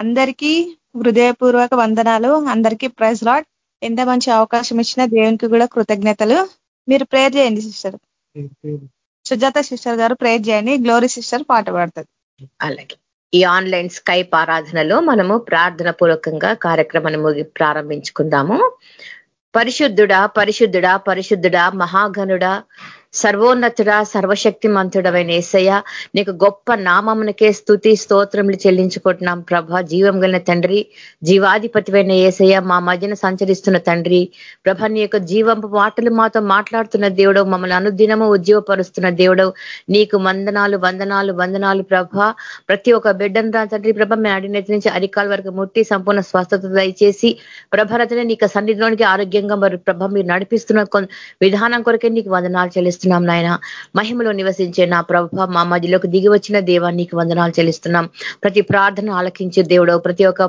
అందరికీ హృదయపూర్వక వందనాలు అందరికీ ప్రైజ్ లాడ్. ఎంత మంచి అవకాశం ఇచ్చిన దేవునికి కూడా కృతజ్ఞతలు. మీరు ప్రేయర్ చేయండి సిస్టర్. సుజాత సిస్టర్ గారు ప్రేయర్ చేయండి గ్లోరీ సిస్టర్ పాట పాడుతుంది. అలాగే. ఈ ఆన్లైన్ స్కైప్ ఆరాధనలో మనము ప్రార్థన పూర్వకంగా కార్యక్రమాన్ని ప్రారంభించుకుందాము. పరిశుద్ధుడా పరిశుద్ధుడా పరిశుద్ధుడా మహాగనుడా సర్వోన్నతుడ సర్వశక్తి మంతుడమైన ఏసయ్య నీకు గొప్ప నామమునకే స్థుతి స్తోత్రములు చెల్లించుకుంటున్నాం ప్రభ. జీవం కలిగిన తండ్రి జీవాధిపతివైన ఏసయ్య మా మధ్యన సంచరిస్తున్న తండ్రి. ప్రభ నీ యొక్క జీవంపు మాటలు మాతో మాట్లాడుతున్న దేవుడు మమ్మల్ని అనుదినము ఉద్యోగపరుస్తున్న దేవుడు నీకు వందనాలు వందనాలు వందనాలు ప్రభ. ప్రతి ఒక్క బిడ్డను రా తండ్రి ప్రభ మేము అడినతి నుంచి అరికాల వరకు ముట్టి సంపూర్ణ స్వస్థత దయచేసి ప్రభరతనే నీకు సన్నిధిలోనికి ఆరోగ్యంగా మరి ప్రభ మీరు నడిపిస్తున్న విధానం కొరకే నీకు వందనాలు చెల్లిస్తున్నాం. చెల్లిస్తున్నాం నాయన. మహిమలో నివసించే నా ప్రభ మా మధ్యలోకి దిగి వచ్చిన దేవానికి వందనాలు చెల్లిస్తున్నాం. ప్రతి ప్రార్థన ఆలకించే దేవుడు ప్రతి ఒక్క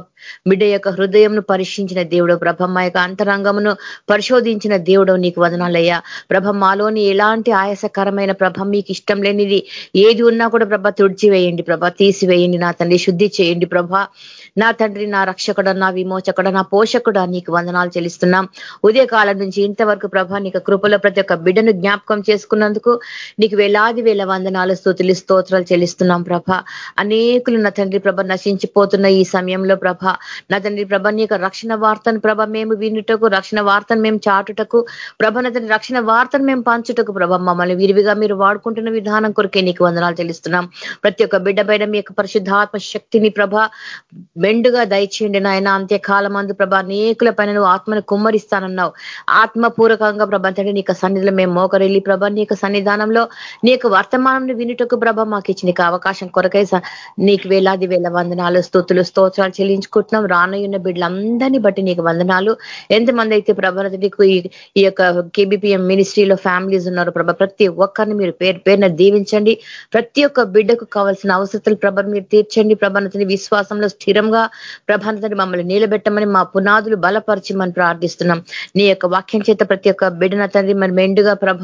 బిడ్డ యొక్క హృదయంను పరీక్షించిన దేవుడు ప్రభ మా యొక్క అంతరంగమును పరిశోధించిన దేవుడు నీకు వదనాలయ్యా. ప్రభ మాలోని ఎలాంటి ఆయాసకరమైన ప్రభ మీకు ఇష్టం లేనిది ఏది ఉన్నా కూడా ప్రభ తుడిచివేయండి ప్రభ తీసివేయండి నా తండ్రి శుద్ధి చేయండి ప్రభ. నా తండ్రి నా రక్షకుడ నా విమోచకుడ నా పోషకుడ నీకు వందనాలు చెల్లిస్తున్నాం. ఉదయకాలం నుంచి ఇంతవరకు ప్రభ నీకు కృపలో ప్రతి ఒక్క బిడ్డను జ్ఞాపకం చేసుకున్నందుకు నీకు వేలాది వేల వందనాలు స్థుతులు స్తోత్రాలు చెల్లిస్తున్నాం ప్రభ. అనేకులు నా తండ్రి ప్రభ నశించిపోతున్న ఈ సమయంలో ప్రభ నా తండ్రి ప్రభ నీ రక్షణ వార్తను ప్రభ మేము వినుటకు రక్షణ వార్తను మేము చాటుటకు ప్రభ నా తండ్రి రక్షణ వార్తను మేము పంచుటకు ప్రభ మమ్మల్ని విరివిగా మీరు వాడుకుంటున్న విధానం కొరకే నీకు వందనాలు చెల్లిస్తున్నాం. ప్రతి ఒక్క బిడ్డ పైన మీ యొక్క పరిశుద్ధాత్మ శక్తిని ప్రభ మెండుగా దయచేయండి నాయన. అంత్యకాలం అందు ప్రభా అనేకుల పైన నువ్వు ఆత్మను కుమ్మరిస్తానన్నావు. ఆత్మపూర్వకంగా ప్రభ అంటే నీకు సన్నిధిలో మేము మోకరెళ్ళి ప్రభ నీకు సన్నిధానంలో నీకు వర్తమానం వినుటకు ప్రభ మాకు ఇచ్చిన అవకాశం కొరకై నీకు వేలాది వేల వందనాలు స్థుతులు స్తోత్రాలు చెల్లించుకుంటున్నాం. రానయ్యున్న బిడ్డలందరినీ బట్టి నీకు వందనాలు. ఎంతమంది అయితే ప్రభ నీకు ఈ యొక్క కేబిపిఎం మినిస్ట్రీలో ఫ్యామిలీస్ ఉన్నారు ప్రభ ప్రతి ఒక్కరిని మీరు పేరు పేరున దీవించండి. ప్రతి ఒక్క బిడ్డకు కావాల్సిన అవసరతలు ప్రభ మీరు తీర్చండి ప్రభనతని విశ్వాసంలో స్థిరంగా ప్రభానతని మమ్మల్ని నిలబెట్టమని మా పునాదులు బలపరచమని ప్రార్థిస్తున్నాం. నీ యొక్క వాక్యం చేత ప్రతి ఒక్క బిడ్డన తండ్రి మరి మెండుగా ప్రభ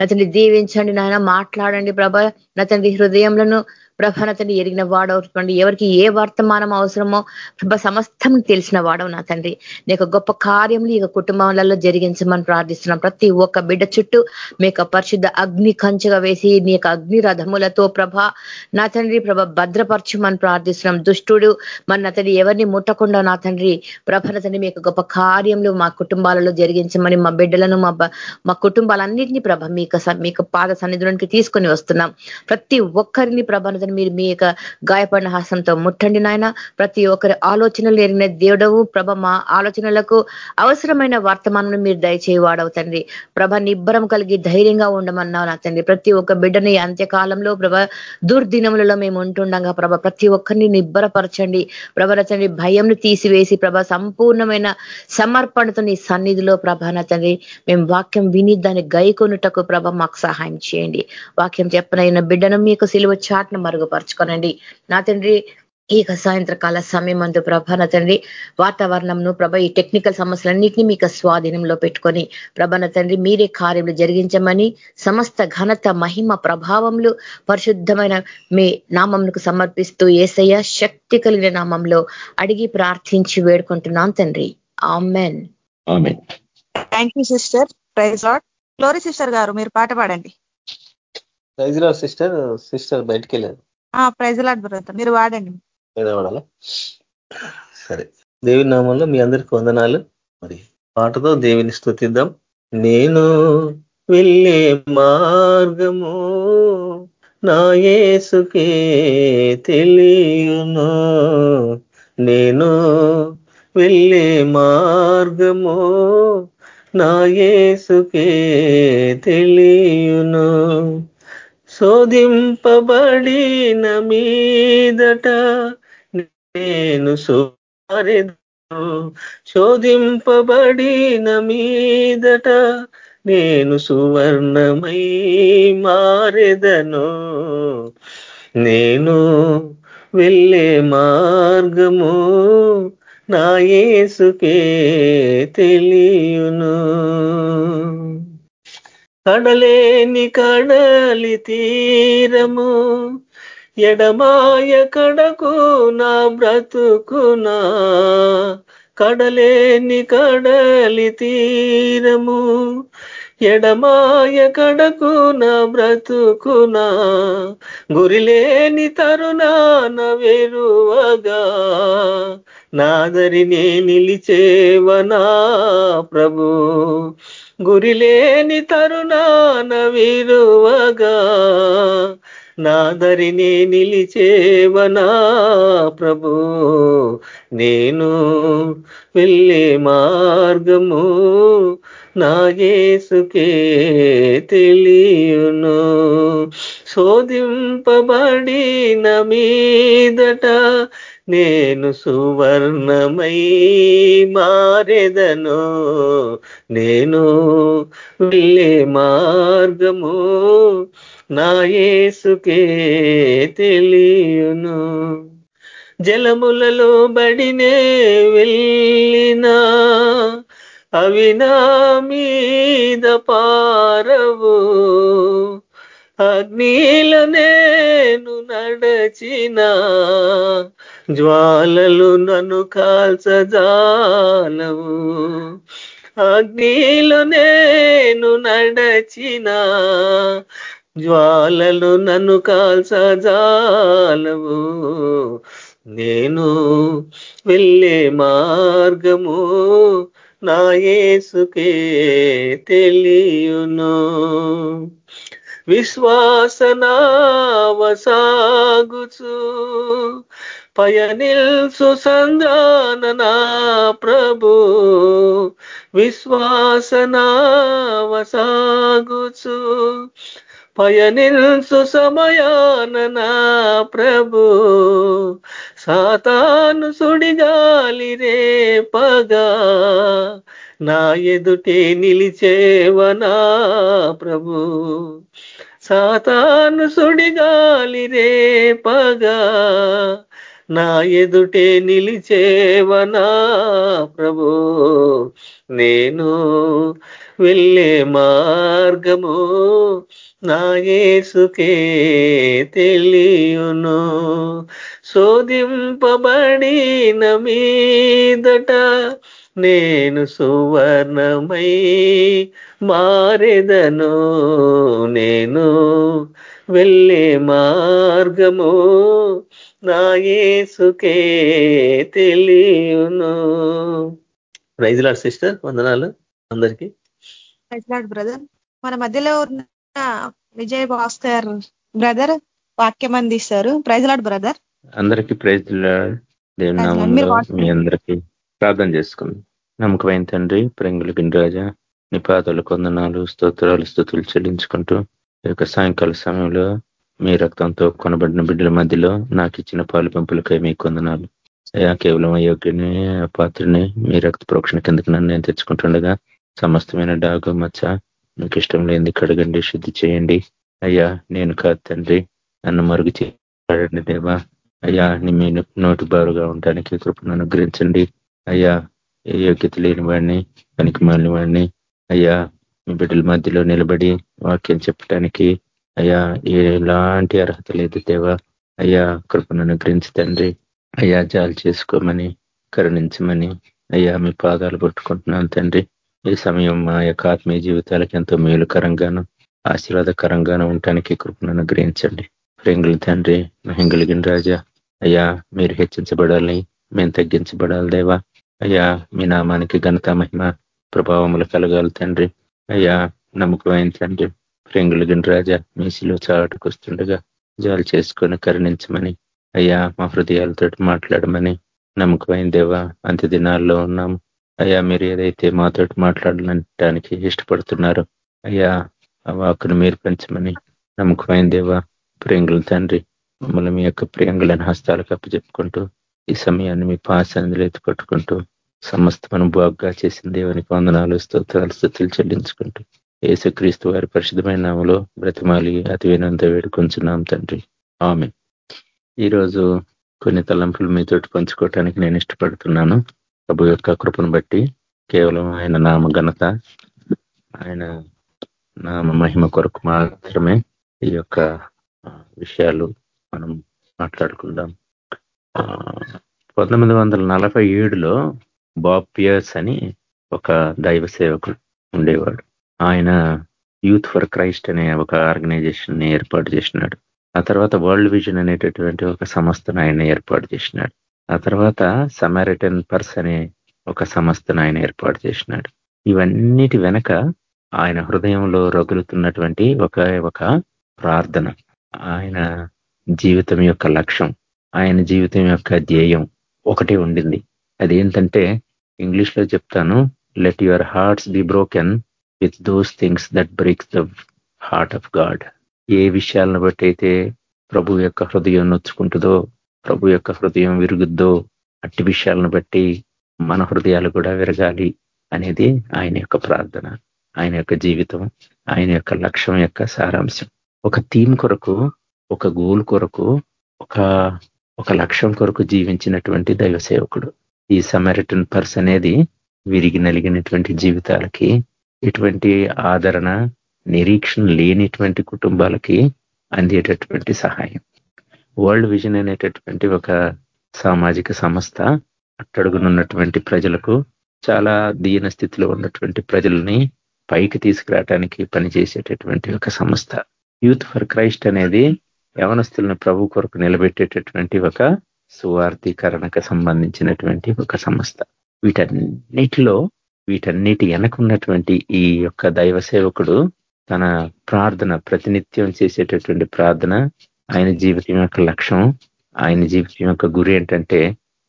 నతని దీవించండి నాయన మాట్లాడండి ప్రభ నతండి హృదయంలో ప్రభానతని ఎరిగిన వాడవండి ఎవరికి ఏ వర్తమానం అవసరమో ప్రభ సమస్తం తెలిసిన వాడవు నా తండ్రి. నీ గొప్ప కార్యములు ఇక కుటుంబాలలో జరిగించమని ప్రార్థిస్తున్నాం. ప్రతి ఒక్క బిడ్డ చుట్టూ మీకు పరిశుద్ధ అగ్ని కంచగా వేసి నీ అగ్ని రథములతో ప్రభ నా తండ్రి ప్రభ భద్రపరచమని ప్రార్థిస్తున్నాం. దుష్టుడు మన అతని ఎవరిని ముట్టకుండా నా తండ్రి ప్రభనతని మీకు గొప్ప కార్యములు మా కుటుంబాలలో జరిగించమని మా బిడ్డలను మా మా కుటుంబాలన్నింటినీ ప్రభ మీకు మీకు పాద సన్నిధులకి తీసుకొని వస్తున్నాం. ప్రతి ఒక్కరిని ప్రభనతని మీరు మీ యొక్క గాయపడిన హాసంతో ముట్టండి నాయన. ప్రతి ఒక్కరి ఆలోచనలు ఎరిగిన దేవుడవు. ప్రభ మా ఆలోచనలకు అవసరమైన వర్తమానం మీరు దయచేయి వాడవుతండి ప్రభ నిబ్బరం కలిగి ధైర్యంగా ఉండమన్నావు నా తండ్రి. ప్రతి ఒక్క బిడ్డని అంత్యకాలంలో ప్రభ దుర్దినములలో మేము ఉంటుండగా ప్రభ ప్రతి ఒక్కరిని నిబ్బరపరచండి. ప్రభ తండ్రి భయంను తీసివేసి ప్రభ సంపూర్ణమైన సమర్పణతో నీ సన్నిధిలో ప్రభ నా తండ్రి మేము వాక్యం విని దాన్ని గైకొనుటకు ప్రభ మాకు సహాయం చేయండి. వాక్యం చెప్పనైన బిడ్డను మీకు సిలువ చాట్ను మరుగుపరచుకోనండి నా తండ్రి ఈ సాయంత్రకాల సమయం అందు ప్రభ నా తండ్రి వాతావరణంను ప్రభ ఈ టెక్నికల్ సమస్యలన్నింటినీ మీకు స్వాధీనంలో పెట్టుకొని ప్రభ నా తండ్రి మీరే కార్యములు జరిగించమని సమస్త ఘనత మహిమ ప్రభావములు పరిశుద్ధమైన మీ నామంకు సమర్పిస్తూ ఏసయ్య శక్తి కలిగిన నామంలో అడిగి ప్రార్థించి వేడుకుంటున్నాం తండ్రి. Amen. Thank you sister praise Lord Flory sister గారు మీరు పాట పాడండి. ప్రైజ్ లాడ్ సిస్టర్ సిస్టర్ బయటికి వెళ్ళారు ప్రైజ్ బ్రదర్ మీరు వాడండి. వాడాలా? సరే. దేవి నామంలో మీ అందరికి వందనాలు. మరి పాటతో దేవిని స్థుతిద్దాం నేను వెళ్ళే మార్గము నా యేసుకే తెలియను. నేను వెళ్ళే మార్గము నా యేసుకే తెలియను. శోధింపబడిన మీదట నేను సుమారెదను శోధింపబడిన మీదట నేను సువర్ణమై మారెదను. నేను వెళ్ళే మార్గము నా యేసుకే తెలియను. కడలేని కడలి తీరము ఎడమాయ కడకు నా బ్రతుకునా కడలేని కడలి తీరము ఎడమాయ కడకు నా బ్రతుకునా గురిలేని తరుణాన వెరువగా నాదరినే నిలిచేవనా ప్రభు? గురిలేని తరుణాన విరువగా నాదరిని నిలిచేవనా ప్రభు నేను వెళ్ళే మార్గము నా యేసుకే తెలియను. శోధింపబడిన మీదట నేను సువర్ణమై మారెదను. నేను వెళ్ళే మార్గము నా యేసుకే తెలియను. జలములలో బడినే వెళ్ళినా అవి నా మీద పారవు. అగ్నిలో నేను నడచినా జ్వాలలు నన్ను కాల్చజాలవు. అగ్నిలు నేను నడచిన జ్వాలలు నన్ను కాల్చజాలవు. నేను వెళ్ళే మార్గము నా యేసుకే తెలియను. విశ్వాసనావసాగుచు పయనిల్సు సంధాన ప్రభు. విశ్వాసనావసాగుచు పయనిల్సు సమయాన ప్రభు. సాతాను సుడిగాలి రే పగా. నా ఎదుటే నిలిచేవనా ప్రభు. సాతాను సుడిగాలి రే పగా. నా ఎదుటే నిలిచేవనా ప్రభు? నేను వెళ్ళే మార్గము నా యేసుకే తెలియను. శోధింపబడిన మీదట నేను సువర్ణమై మారెదను. నేను వెళ్ళే మార్గము నా యేసుకే తెలియను. రైజులాడ్ సిస్టర్ వందనాలు అందరికీ. బ్రదర్ మన మధ్యలో ఉన్న విజయ్ భాస్కర్ బ్రదర్ వాక్యం అందిస్తారు. ప్రైజ్లాడ్ బ్రదర్ అందరికీ ప్రైజ్ దేవుని నామంలో మీ అందరికీ ప్రార్థన చేసుకుందాం. నమ్మకమైన తండ్రి ప్రింగులు గిరిరాజా నీ పాదాలు కొందనాలు స్తోత్రాలు స్థుతులు చెల్లించుకుంటూ ఈ యొక్క సాయంకాల సమయంలో మీ రక్తంతో కొనబడిన బిడ్డల మధ్యలో నాకు ఇచ్చిన పాలు పెంపులకై మీ కొందనాలు అయ్యా కేవలం అయోగ్యని పాత్రని మీ రక్త ప్రోక్షణ కిందకి నన్ను నేను తెచ్చుకుంటుండగా సమస్తమైన డాగు మచ్చ మీకు ఇష్టం లేని కడగండి శుద్ధి చేయండి. అయ్యా నేను కాదు తండ్రి నన్ను మరుగు చేయండి దేవా. అయ్యా మీ నోటి బారుగా ఉండడానికి కృపను అనుగ్రహించండి. అయ్యా ఏ యోగ్యత లేని వాడిని పనికి మాలిన వాడిని అయ్యా మీ బిడ్డల మధ్యలో నిలబడి వాక్యం చెప్పడానికి అయ్యా ఎలాంటి అర్హత లేదు దేవా. అయ్యా కృపను అనుగ్రహించి తండ్రి. అయ్యా జాలు చేసుకోమని కరుణించమని అయ్యా మీ పాదాలు పట్టుకుంటున్నాను తండ్రి. ఈ సమయం మా యొక్క ఆత్మీయ జీవితాలకు ఎంతో మేలుకరంగాను ఆశీర్వాదకరంగాను ఉండటానికి కృపను అనుగ్రహించండి. ప్రేంగుల తండ్రి మహింగులిగిన రాజా అయ్యా మీరు హెచ్చించబడాలని మేము తగ్గించబడాలి దేవా. అయ్యా మీ నామానికి ఘనత మహిమ ప్రభావములు కలగాలి తండ్రి. అయ్యా నమ్మకమైన తండ్రి. ప్రేంగులిగిన రాజా మీసిలో చాటుకొస్తుండగా జాలు చేసుకొని కరుణించమని అయ్యా మా హృదయాలతో మాట్లాడమని నమ్మకమైన దేవా అంత్య దినాల్లో ఉన్నాము. అయ్యా మీరు ఏదైతే మాతో మాట్లాడడానికి ఇష్టపడుతున్నారో అయ్యా ఆ వాకును మీరు పెంచమని నమ్మకమైన దేవా ప్రియంగుల తండ్రి మమ్మల్ని మీ యొక్క ప్రియంగులను హస్తాలకు అప్పచెప్పుకుంటూ ఈ సమయాన్ని మీ పాసందులు ఎత్తుపట్టుకుంటూ సమస్తమను బాగ్గా చేసిన దేవునికి వందనాలు స్తోత్రాలు స్థుతులు చెల్లించుకుంటూ యేసుక్రీస్తు వారి పరిశుద్ధమైన నామలో బ్రతిమాలి అతి వినంత వేడుకొంచున్నాం తండ్రి. ఆమె ఈరోజు కొన్ని తలంపులు మీతోటి పంచుకోవటానికి నేను ఇష్టపడుతున్నాను. ప్రభు యొక్క కృపను బట్టి కేవలం ఆయన నామ ఘనత ఆయన నామ మహిమ కొరకు మాత్రమే ఈ యొక్క విషయాలు మనం మాట్లాడుకుందాం. పంతొమ్మిది వందల నలభై ఏడులో బాబ్ పియర్స్ అని ఒక దైవ సేవకుడు ఉండేవాడు. ఆయన యూత్ ఫర్ క్రైస్ట్ అనే ఒక ఆర్గనైజేషన్ని ఏర్పాటు చేసినాడు. ఆ తర్వాత వరల్డ్ విజన్ అనేటటువంటి ఒక సంస్థను ఆయన ఏర్పాటు చేసినాడు. ఆ తర్వాత సమారిటన్ పర్స్ అనే ఒక సంస్థను ఆయన ఏర్పాటు చేసినాడు. ఇవన్నిటి వెనక ఆయన హృదయంలో రగులుతున్నటువంటి ఒక ఒక ప్రార్థన. ఆయన జీవితం యొక్క లక్ష్యం ఆయన జీవితం యొక్క ధ్యేయం ఒకటే ఉండింది. అదేంటంటే ఇంగ్లీష్లో చెప్తాను let your hearts be broken with those things that breaks the heart of God ఏ విషయాలను బట్టి అయితే ప్రభు యొక్క హృదయం నొచ్చుకుంటుందో ప్రభు యొక్క హృదయం విరుగుద్దో అట్టి విషయాలను బట్టి మన హృదయాలు కూడా విరగాలి అనేది ఆయన యొక్క ప్రార్థన ఆయన యొక్క జీవితం ఆయన యొక్క లక్ష్యం యొక్క సారాంశం. ఒక థీమ్ కొరకు ఒక గోల్ కొరకు ఒక ఒక లక్ష్యం కొరకు జీవించినటువంటి దైవ సేవకుడు ఈ సమరటన్ పర్స్ అనేది విరిగి నలిగినటువంటి జీవితాలకి ఇటువంటి ఆదరణ నిరీక్షణ లేనిటువంటి కుటుంబాలకి అందేటటువంటి సహాయం. వరల్డ్ విజన్ అనేటటువంటి ఒక సామాజిక సంస్థ అట్టడుగునున్నటువంటి ప్రజలకు చాలా దీన స్థితిలో ఉన్నటువంటి ప్రజల్ని పైకి తీసుకురావటానికి పనిచేసేటటువంటి ఒక సంస్థ. యూత్ ఫర్ క్రైస్ట్ అనేది యవనస్తులను ప్రభు కొరకు నిలబెట్టేటటువంటి ఒక సువార్థీకరణకు సంబంధించినటువంటి ఒక సంస్థ. వీటన్నిటిలో వీటన్నిటి వెనకున్నటువంటి ఈ యొక్క దైవ సేవకుడు తన ప్రార్థన ప్రతినిత్యం చేసేటటువంటి ప్రార్థన ఆయన జీవితం యొక్క లక్ష్యం. ఆయన జీవితం యొక్క గురి ఏంటంటే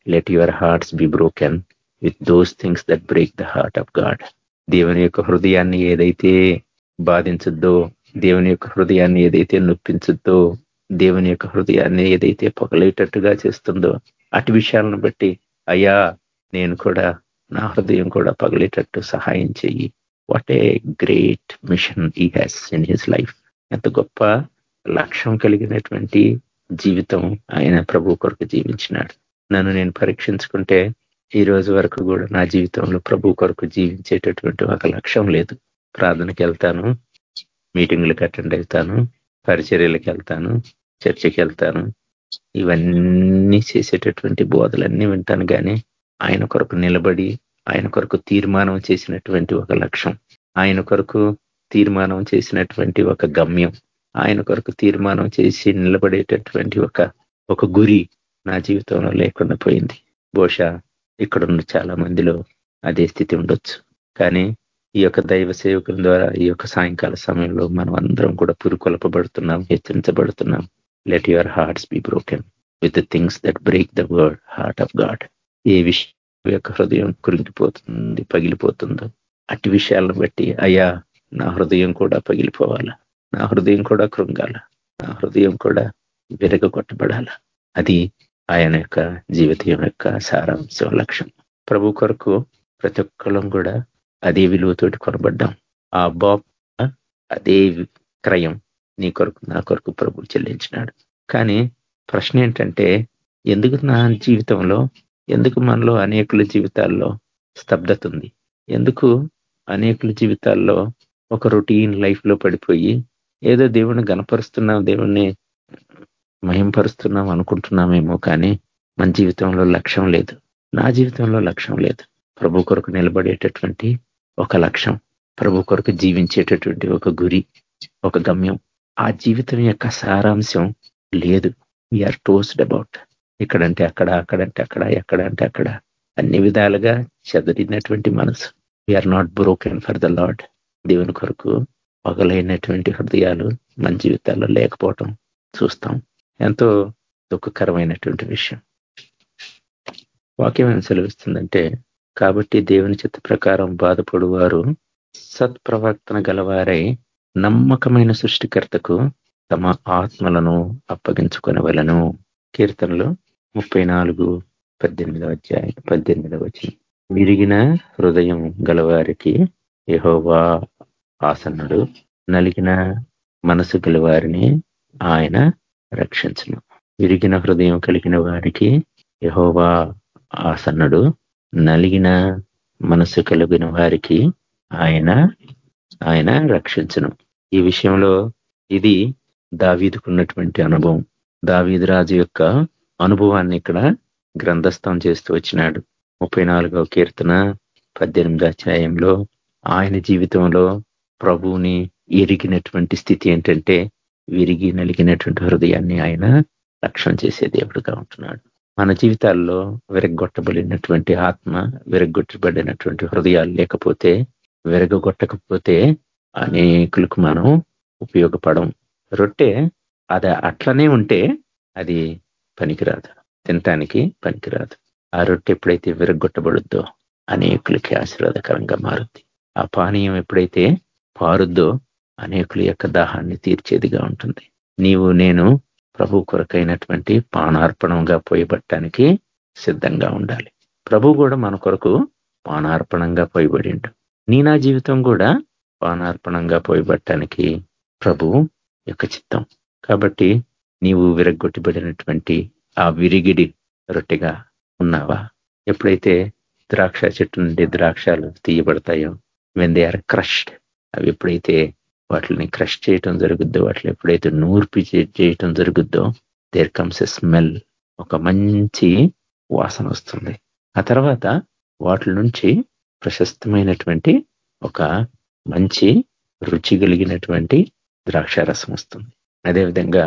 let your hearts be broken with those things that break the heart of God దేవుని యొక్క హృదయాన్ని ఏదైతే బాధించుద్దో దేవుని యొక్క హృదయాన్ని ఏదైతే నొప్పించుద్దో దేవుని యొక్క హృదయాన్ని ఏదైతే పొగలేటట్టుగా చేస్తుందో అటు విషయాలను బట్టి అయ్యా నేను కూడా నా హృదయం కూడా పగిలేటట్టు సహాయం చెయ్యి. What a great mission he has in his life ఎంత గొప్ప లక్ష్యం కలిగినటువంటి జీవితం ఆయన ప్రభు కొరకు జీవించినాడు. నన్ను నేను పరీక్షించుకుంటే ఈ రోజు వరకు కూడా నా జీవితంలో ప్రభు కొరకు జీవించేటటువంటి ఒక లక్ష్యం లేదు. ప్రార్థనకి వెళ్తాను మీటింగ్లకు అటెండ్ అవుతాను పరిచర్యలకు వెళ్తాను చర్చికి వెళ్తాను. ఇవన్నీ చేసేటటువంటి బోధలన్నీ వింటాను కానీ ఆయన కొరకు నిలబడి ఆయన కొరకు తీర్మానం చేసినటువంటి ఒక లక్ష్యం. ఆయన కొరకు తీర్మానం చేసినటువంటి ఒక గమ్యం. ఆయన కొరకు తీర్మానం చేసి నిలబడేటటువంటి ఒక ఒక గురి నా జీవితంలో లేకుండా పోయింది. బహుశా ఇక్కడున్న చాలా మందిలో అదే స్థితి ఉండొచ్చు. కానీ ఈ యొక్క దైవ సేవకుల ద్వారా ఈ యొక్క సాయంకాల సమయంలో మనం అందరం కూడా పురుకొలపబడుతున్నాం హెచ్చరించబడుతున్నాం. Let your hearts be broken with the things that break the word heart of God ఏ విషయం యొక్క హృదయం కురింగిపోతుంది పగిలిపోతుందో అటు విషయాలను బట్టి అయ్యా నా హృదయం కూడా పగిలిపోవాలా? నా హృదయం కూడా కృంగాల? నా హృదయం కూడా విరగ అది ఆయన యొక్క జీవితం యొక్క సారాంశం లక్ష్యం. ప్రభు కొరకు ప్రతి ఒక్కళ్ళం కూడా అదే విలువతోటి కొనబడ్డాం. ఆ బాబ్ అదే క్రయం నీ కొరకు నా కొరకు ప్రభు చెల్లించినాడు. కానీ ప్రశ్న ఏంటంటే ఎందుకు నా జీవితంలో ఎందుకు మనలో అనేకుల జీవితాల్లో స్తబ్దత ఉంది? ఎందుకు అనేకుల జీవితాల్లో ఒక రొటీన్ లైఫ్లో పడిపోయి ఏదో దేవుణ్ణి గనపరుస్తున్నాం దేవుణ్ణి మహింపరుస్తున్నాం అనుకుంటున్నామేమో కానీ మన జీవితంలో లక్ష్యం లేదు. నా జీవితంలో లక్ష్యం లేదు. ప్రభు కొరకు నిలబడేటటువంటి ఒక లక్ష్యం ప్రభు కొరకు జీవించేటటువంటి ఒక గురి ఒక గమ్యం. ఆ జీవితం యొక్క సారాంశం లేదు. వీఆర్ టోస్డ్ అబౌట్ ఇక్కడంటే అక్కడ అక్కడంటే అక్కడ ఎక్కడంటే అక్కడ. అన్ని విధాలుగా చెదరినటువంటి మనసు. We are not broken for the Lord దేవుని కొరకు పగలైనటువంటి హృదయాలు మన జీవితాల్లో లేకపోవటం చూస్తాం. ఎంతో దుఃఖకరమైనటువంటి విషయం. వాక్యం ఏం సెలవిస్తుందంటే కాబట్టి దేవుని చిత్త ప్రకారం బాధపడు వారు సత్ప్రవర్తన గలవారై నమ్మకమైన సృష్టికర్తకు తమ ఆత్మలను అప్పగించుకునవలను. కీర్తనలో ముప్పై నాలుగు పద్దెనిమిదవ అధ్యాయం పద్దెనిమిదవ వచ్చి విరిగిన హృదయం గలవారికి యహోవా ఆసన్నుడు. నలిగిన మనసు గలవారిని ఆయన రక్షించను. విరిగిన హృదయం కలిగిన వారికి యహోవా ఆసన్నుడు. నలిగిన మనసు కలిగిన వారికి ఆయన ఆయన రక్షించను. ఈ విషయంలో ఇది దావీదుకున్నటువంటి అనుభవం. దావీదిరాజు యొక్క అనుభవాన్ని ఇక్కడ గ్రంథస్థం చేస్తూ వచ్చినాడు. ముప్పై నాలుగవ కీర్తన పద్దెనిమిది అధ్యాయంలో ఆయన జీవితంలో ప్రభువుని ఎరిగినటువంటి స్థితి ఏంటంటే విరిగి నలిగినటువంటి హృదయాన్ని ఆయన రక్షణ చేసే దేవుడుగా ఉంటున్నాడు. మన జీవితాల్లో విరగొట్టబడినటువంటి ఆత్మ విరగొట్టబడినటువంటి హృదయాలు లేకపోతే విరగొట్టకపోతే అనేకులకు మనం ఉపయోగపడం. రొట్టె అది అట్లనే ఉంటే అది పనికిరాదు. తినటానికి పనికిరాదు. ఆ రొట్టె ఎప్పుడైతే విరగొట్టబడుద్దో అనేకులకి ఆశీర్వాదకరంగా మారుద్ది. ఆ పానీయం ఎప్పుడైతే పారుద్దో అనేకుల యొక్క దాహాన్ని తీర్చేదిగా ఉంటుంది. నీవు నేను ప్రభు కొరకైనటువంటి పానార్పణంగా పోయబట్టడానికి సిద్ధంగా ఉండాలి. ప్రభు కూడా మన కొరకు పానార్పణంగా పోయబడిండు. నీ నా జీవితం కూడా పానార్పణంగా పోయబట్టడానికి ప్రభు యొక్క చిత్తం. కాబట్టి నీవు విరగ్గొట్టిబడినటువంటి ఆ విరిగిడి రొట్టెగా ఉన్నావా? ఎప్పుడైతే ద్రాక్ష చెట్టు నుండి ద్రాక్షాలు తీయబడతాయో వెన్ దే ఆర్ క్రష్డ్ అవి ఎప్పుడైతే వాటిని క్రష్ చేయటం జరుగుద్దో వాటిని ఎప్పుడైతే నూర్పి చేయటం జరుగుద్దో దేర్ కమ్స్ ఎ స్మెల్ ఒక మంచి వాసన వస్తుంది. ఆ తర్వాత వాటి నుంచి ప్రశస్తమైనటువంటి ఒక మంచి రుచి కలిగినటువంటి ద్రాక్షారసం వస్తుంది. అదేవిధంగా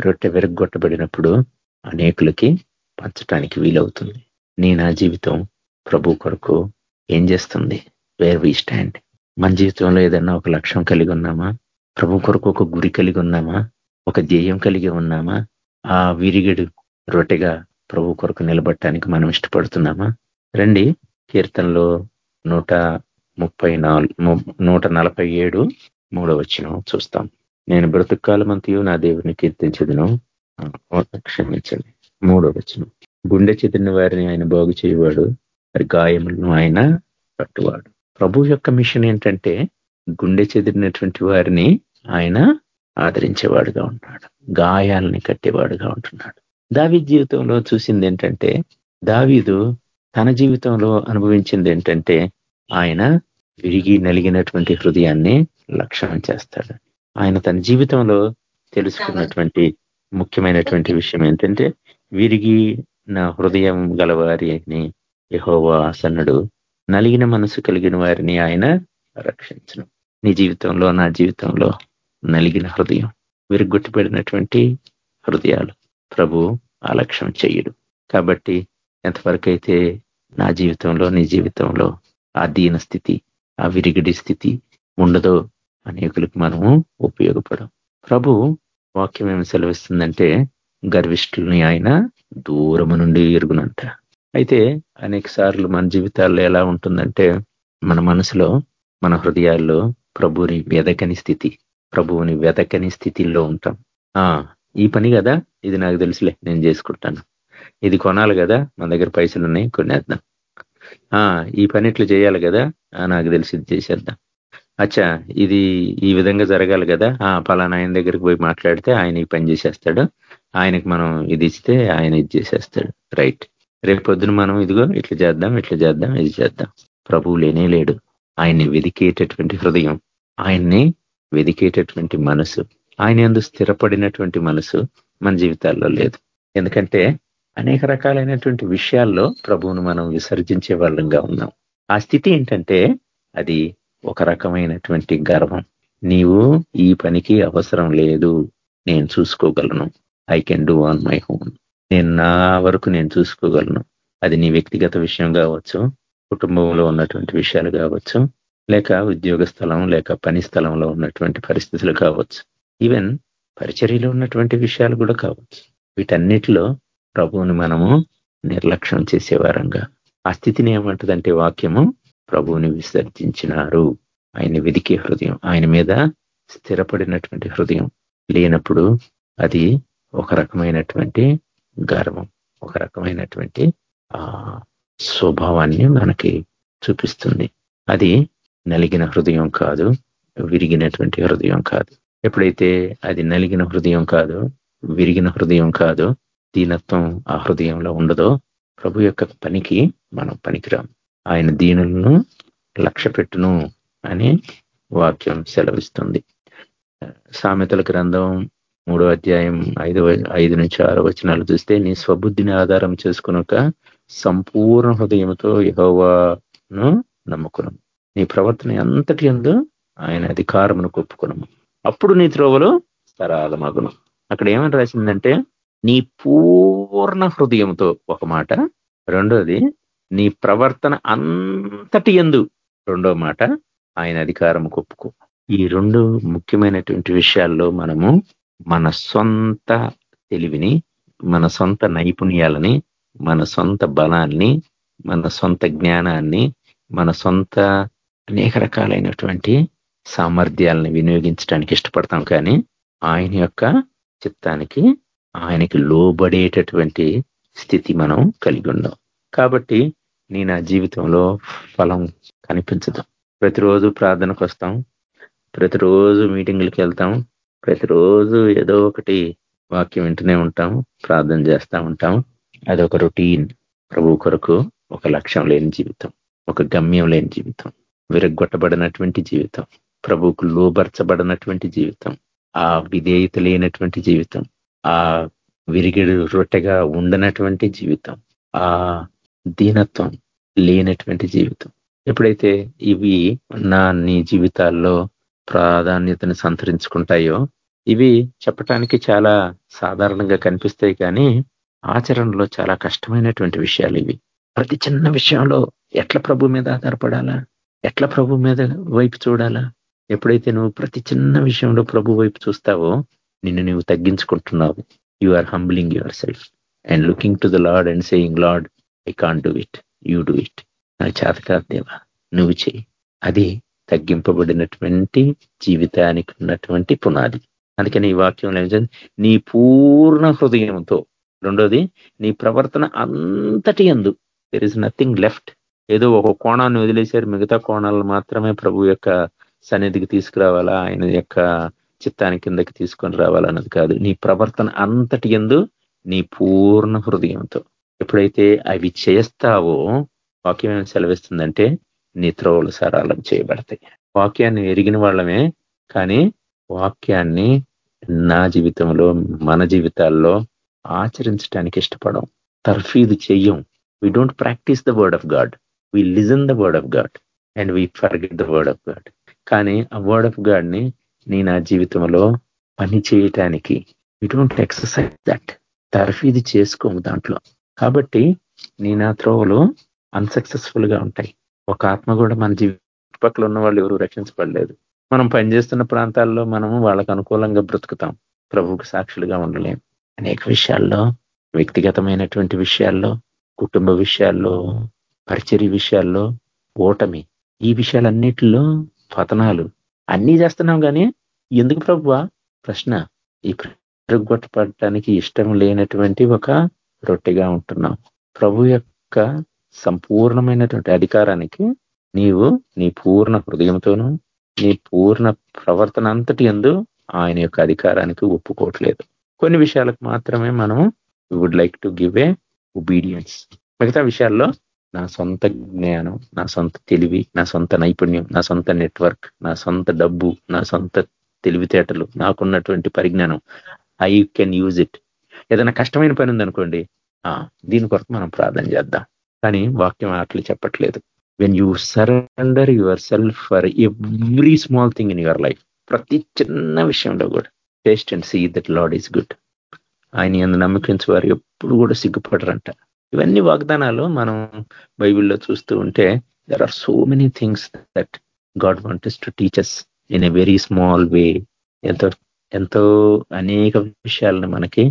రొట్టె విరగొట్టబడినప్పుడు అనేకులకి పంచటానికి వీలవుతుంది. నీ నా జీవితం ప్రభు కొరకు ఏం చేస్తుంది? వేర్ వి స్టాండ్ మన జీవితంలో ఏదన్నా ఒక లక్ష్యం కలిగి ఉన్నామా? ప్రభు కొరకు ఒక గురి కలిగి ఉన్నామా? ఒక ధ్యేయం కలిగి ఉన్నామా? ఆ విరిగిడు రొట్టెగా ప్రభు కొరకు నిలబట్టడానికి మనం ఇష్టపడుతున్నామా? రండి కీర్తనలో నూట ముప్పై నాలుగు నూట నలభై ఏడు మూడో వచ్చిన చూస్తాం. నేను బ్రతుకాలమంతయు నా దేవుని కీర్తించదును. క్షమించండి. మూడో వచ్చిన గుండె చెదిరిన వారిని ఆయన బాగు చేయవాడు మరి గాయములను ఆయన పట్టువాడు. ప్రభు యొక్క మిషన్ ఏంటంటే గుండె చెదిరినటువంటి వారిని ఆయన ఆదరించేవాడుగా ఉన్నాడు గాయాలని కట్టేవాడుగా ఉంటున్నాడు. దావీ జీవితంలో చూసింది ఏంటంటే దావీదు తన జీవితంలో అనుభవించింది ఏంటంటే ఆయన విరిగి నలిగినటువంటి హృదయాన్ని లక్ష్యం చేస్తాడు. ఆయన తన జీవితంలో తెలుసుకున్నటువంటి ముఖ్యమైనటువంటి విషయం ఏంటంటే విరిగి నా హృదయం గలవారిని యహోవా సన్నుడు నలిగిన మనసు కలిగిన వారిని ఆయన రక్షించను. నీ జీవితంలో నా జీవితంలో నలిగిన హృదయం విరగొట్టిపడినటువంటి హృదయాలు ప్రభు ఆలక్ష్యం చెయ్యడు కాబట్టి ఎంతవరకైతే నా జీవితంలో నీ జీవితంలో ఆ దీన స్థితి ఆ విరిగిడి స్థితి ఉండదో అనేకులకు మనము ఉపయోగపడం. ప్రభు వాక్యం ఏమి సెలవిస్తుందంటే గర్విష్ఠుల్ని ఆయన దూరము నుండి ఎరుగునంట. అయితే అనేక సార్లు మన జీవితాల్లో ఎలా ఉంటుందంటే మన మనసులో మన హృదయాల్లో ప్రభువుని వెదకని స్థితి ప్రభువుని వెదకని స్థితిలో ఉంటాం. ఆ ఈ పని కదా? ఇది నాకు తెలుసులే నేను చేసుకుంటాను. ఇది కొనాలి కదా? మన దగ్గర పైసలు ఉన్నాయి కొనేద్దాం. ఆ ఈ పని ఇట్లా చేయాలి కదా? నాకు తెలిసి ఇది చేసేద్దాం. అచ్చా ఇది ఈ విధంగా జరగాలి కదా. ఆ పలానా ఆయన దగ్గరికి పోయి మాట్లాడితే ఆయన ఈ పని చేసేస్తాడు. ఆయనకి మనం ఇది ఇస్తే ఆయన ఇది చేసేస్తాడు. రైట్. రేపు పొద్దున మనం ఇదిగో ఇట్లా చేద్దాం ఇట్లా చేద్దాం ఇది చేద్దాం. ప్రభువు లేనే లేడు. ఆయన్ని వెదికేటటువంటి హృదయం ఆయన్ని వెదికేటటువంటి మనసు ఆయన ఎందు స్థిరపడినటువంటి మనసు మన జీవితాల్లో లేదు. ఎందుకంటే అనేక రకాలైనటువంటి విషయాల్లో ప్రభువును మనం విసర్జించే వాళ్ళంగా ఉన్నాం. ఆ స్థితి ఏంటంటే అది ఒక రకమైనటువంటి గర్వం. నీవు ఈ పనికి అవసరం లేదు. నేను చూసుకోగలను. I can do on my home నేను నా వరకు నేను చూసుకోగలను. అది నీ వ్యక్తిగత విషయం కావచ్చు కుటుంబంలో ఉన్నటువంటి విషయాలు కావచ్చు లేక ఉద్యోగ స్థలం లేక పని స్థలంలో ఉన్నటువంటి పరిస్థితులు కావచ్చు. ఈవెన్ పరిచర్యలో ఉన్నటువంటి విషయాలు కూడా కావచ్చు. వీటన్నిటిలో ప్రభువుని మనము నిర్లక్ష్యం చేసేవారంగా. ఆ స్థితిని ఏమంటుందంటే వాక్యము? ప్రభువుని విసర్జించినారు. ఆయన వెదికే హృదయం ఆయన మీద స్థిరపడినటువంటి హృదయం లేనప్పుడు అది ఒక రకమైనటువంటి గర్వం ఒక రకమైనటువంటి ఆ స్వభావాన్ని మనకి చూపిస్తుంది. అది నలిగిన హృదయం కాదు విరిగినటువంటి హృదయం కాదు. ఎప్పుడైతే అది నలిగిన హృదయం కాదు విరిగిన హృదయం కాదు దీనత్వం ఆ హృదయంలో ఉండదో ప్రభు యొక్క పనికి మనం పనికిరాము. ఆయన దీనులను లక్ష్య పెట్టును అని వాక్యం సెలవిస్తుంది. సామెతల గ్రంథం మూడో అధ్యాయం ఐదు ఐదు నుంచి ఆరో వచనాలు చూస్తే నీ స్వబుద్ధిని ఆధారం చేసుకునక సంపూర్ణ హృదయంతో యహోవాను నమ్ముకున్నాం నీ ప్రవర్తన ఎంతటి ఎందు ఆయన అధికారమును ఒప్పుకున్నాము అప్పుడు నీ త్రోవలో సరాలమగును. అక్కడ ఏమని రాసిందంటే నీ పూర్ణ హృదయంతో ఒక మాట రెండోది నీ ప్రవర్తన అంతటి ఎందు. రెండో మాట ఆయన అధికారం కొప్పుకో. ఈ రెండు ముఖ్యమైనటువంటి విషయాల్లో మనము మన సొంత తెలివిని మన సొంత నైపుణ్యాలని మన సొంత బలాన్ని మన సొంత జ్ఞానాన్ని మన సొంత అనేక రకాలైనటువంటి సామర్థ్యాలను వినియోగించడానికి ఇష్టపడతాం కానీ ఆయన యొక్క చిత్తానికి ఆయనకి లోబడేటటువంటి స్థితి మనం కలిగి ఉన్నాం కాబట్టి నీ నా జీవితంలో ఫలం కనిపించదు. ప్రతిరోజు ప్రార్థనకు వస్తాం. ప్రతిరోజు మీటింగులకి వెళ్తాం. ప్రతిరోజు ఏదో ఒకటి వాక్యం వింటూనే ఉంటాం. ప్రార్థన చేస్తూ ఉంటాం. అదొక రొటీన్ ప్రభు కొరకు ఒక లక్ష్యం లేని జీవితం. ఒక గమ్యం లేని జీవితం. విరగ్గొట్టబడినటువంటి జీవితం. ప్రభుకు లోబర్చబడినటువంటి జీవితం. ఆ విధేయత లేనటువంటి జీవితం. ఆ విరిగిడు రొట్టెగా ఉండనటువంటి జీవితం. ఆ దీనత్వం లేనటువంటి జీవితం. ఎప్పుడైతే ఇవి నా నీ జీవితాల్లో ప్రాధాన్యతను సంతరించుకుంటాయో ఇవి చెప్పటానికి చాలా సాధారణంగా కనిపిస్తాయి కానీ ఆచరణలో చాలా కష్టమైనటువంటి విషయాలు ఇవి. ప్రతి చిన్న విషయంలో ఎట్ల ప్రభు మీద ఆధారపడాలా? ఎట్ల ప్రభు మీద వైపు చూడాలా? ఎప్పుడైతే నువ్వు ప్రతి చిన్న విషయంలో ప్రభు వైపు చూస్తావో నిన్ను నువ్వు తగ్గించుకుంటున్నావు. You are humbling yourself and looking to the Lord and saying Lord I can't do it you do it నాకు చేత కాదు దేవా నువ్వు చేయి అది తగ్గింపబడినటువంటి జీవితానికి ఉన్నటువంటి పునాది. అందుకని ఈ వాక్యంలో ఏమిటంటే నీ పూర్ణ హృదయంతో. రెండోది నీ ప్రవర్తన అంతటి ఎందు. దెర్ ఇస్ నథింగ్ లెఫ్ట్ ఏదో ఒక కోణాన్ని వదిలేశారు. మిగతా కోణాలను మాత్రమే ప్రభు యొక్క సన్నిధికి తీసుకురావాలా? ఆయన యొక్క చిత్తాన్ని కిందకి తీసుకొని రావాలన్నది కాదు. నీ ప్రవర్తన అంతటి ఎందు నీ పూర్ణ హృదయంతో. ఎప్పుడైతే అవి చేస్తావో వాక్యం సెలవిస్తుందంటే నీ త్రోవలు చేయబడతాయి. వాక్యాన్ని ఎరిగిన వాళ్ళమే కానీ వాక్యాన్ని నా జీవితంలో మన జీవితాల్లో ఆచరించడానికి ఇష్టపడం తర్ఫీదు చెయ్యం. We don't practise the word of God we listen the word of God and we forget the word of God కానీ ఆ వర్డ్ ఆఫ్ గాడ్ని నీ నా జీవితంలో పని చేయటానికి వీ డోంట్ ఎక్సర్సైజ్ దట్ తర్ఫీదు చేసుకోము దాంట్లో. కాబట్టి నీ నా త్రోవలు అన్సక్సెస్ఫుల్గా ఉంటాయి. ఒక ఆత్మ కూడా మన చుట్టుపక్కల ఉన్న వాళ్ళు ఎవరు రక్షించబడలేదు. మనం పనిచేస్తున్న ప్రాంతాల్లో మనము వాళ్ళకు అనుకూలంగా బ్రతుకుతాం. ప్రభువుకు సాక్షులుగా ఉండలేం. అనేక విషయాల్లో వ్యక్తిగతమైనటువంటి విషయాల్లో కుటుంబ విషయాల్లో పరిచర్య విషయాల్లో ఓటమి ఈ విషయాలన్నిటిలో పతనాలు. అన్నీ చేస్తున్నాం కానీ ఎందుకు ప్రభువ? ప్రశ్న. ఈ ప్రగొట్టపడటానికి ఇష్టం లేనటువంటి ఒక రొట్టెగా ఉంటున్నాం ప్రభు యొక్క సంపూర్ణమైనటువంటి అధికారానికి నీవు నీ పూర్ణ హృదయంతోనూ నీ పూర్ణ ప్రవర్తన అంతటి ఎందు ఆయన యొక్క అధికారానికి ఒప్పుకోవట్లేదు. కొన్ని విషయాలకు మాత్రమే మనం would like to give a obedience మిగతా విషయాల్లో నా సొంత జ్ఞానం నా సొంత తెలివి నా సొంత నైపుణ్యం నా సొంత నెట్వర్క్ నా సొంత డబ్బు నా సొంత తెలివితేటలు నాకున్నటువంటి పరిజ్ఞానం ఐ కెన్ యూజ్ ఇట్ ఏదైనా కష్టమైన పని ఉందనుకోండి దీని కొరకు మనం ప్రార్థన చేద్దాం. కానీ వాక్యం అట్లు చెప్పట్లేదు. When you surrender yourself for every small thing in your life ప్రతి చిన్న విషయంలో కూడా taste and see that Lord is good ఆయన ఎందు నమ్మకించే వారు ఎప్పుడు కూడా సిగ్గుపడరంట. ఇవన్నీ వాగ్దానాలు మనం బైబిల్లో చూస్తూ ఉంటే there are so many things that God wants to teachers in a very small way ఎంతో ఎంతో అనేక విషయాలను మనకి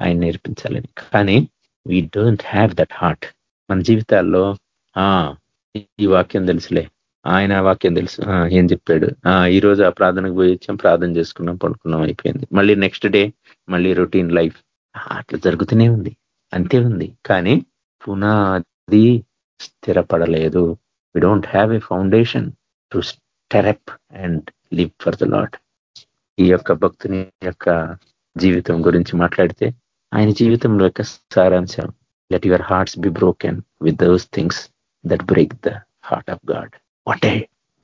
ఆయన నేర్పించాలని. కానీ we don't have that heart మన జీవితాల్లో ఈ వాక్యం తెలుసులే. ఆయన వాక్యం తెలుసు. ఏం చెప్పాడు? ఈ రోజు ఆ ప్రార్థనకు పోయి వచ్చాం ప్రార్థన చేసుకున్నాం పడుకున్నాం అయిపోయింది. మళ్ళీ నెక్స్ట్ డే మళ్ళీ రొటీన్ లైఫ్ అట్లా జరుగుతూనే ఉంది. అంతే ఉంది. కానీ పునాది స్థిరపడలేదు. We don't have a foundation to stir up and live for the Lord ఈ యొక్క భక్తుని యొక్క జీవితం గురించి మాట్లాడితే ఆయన జీవితంలో యొక్క సారాంశం let your hearts be broken with those things that break the heart of God what a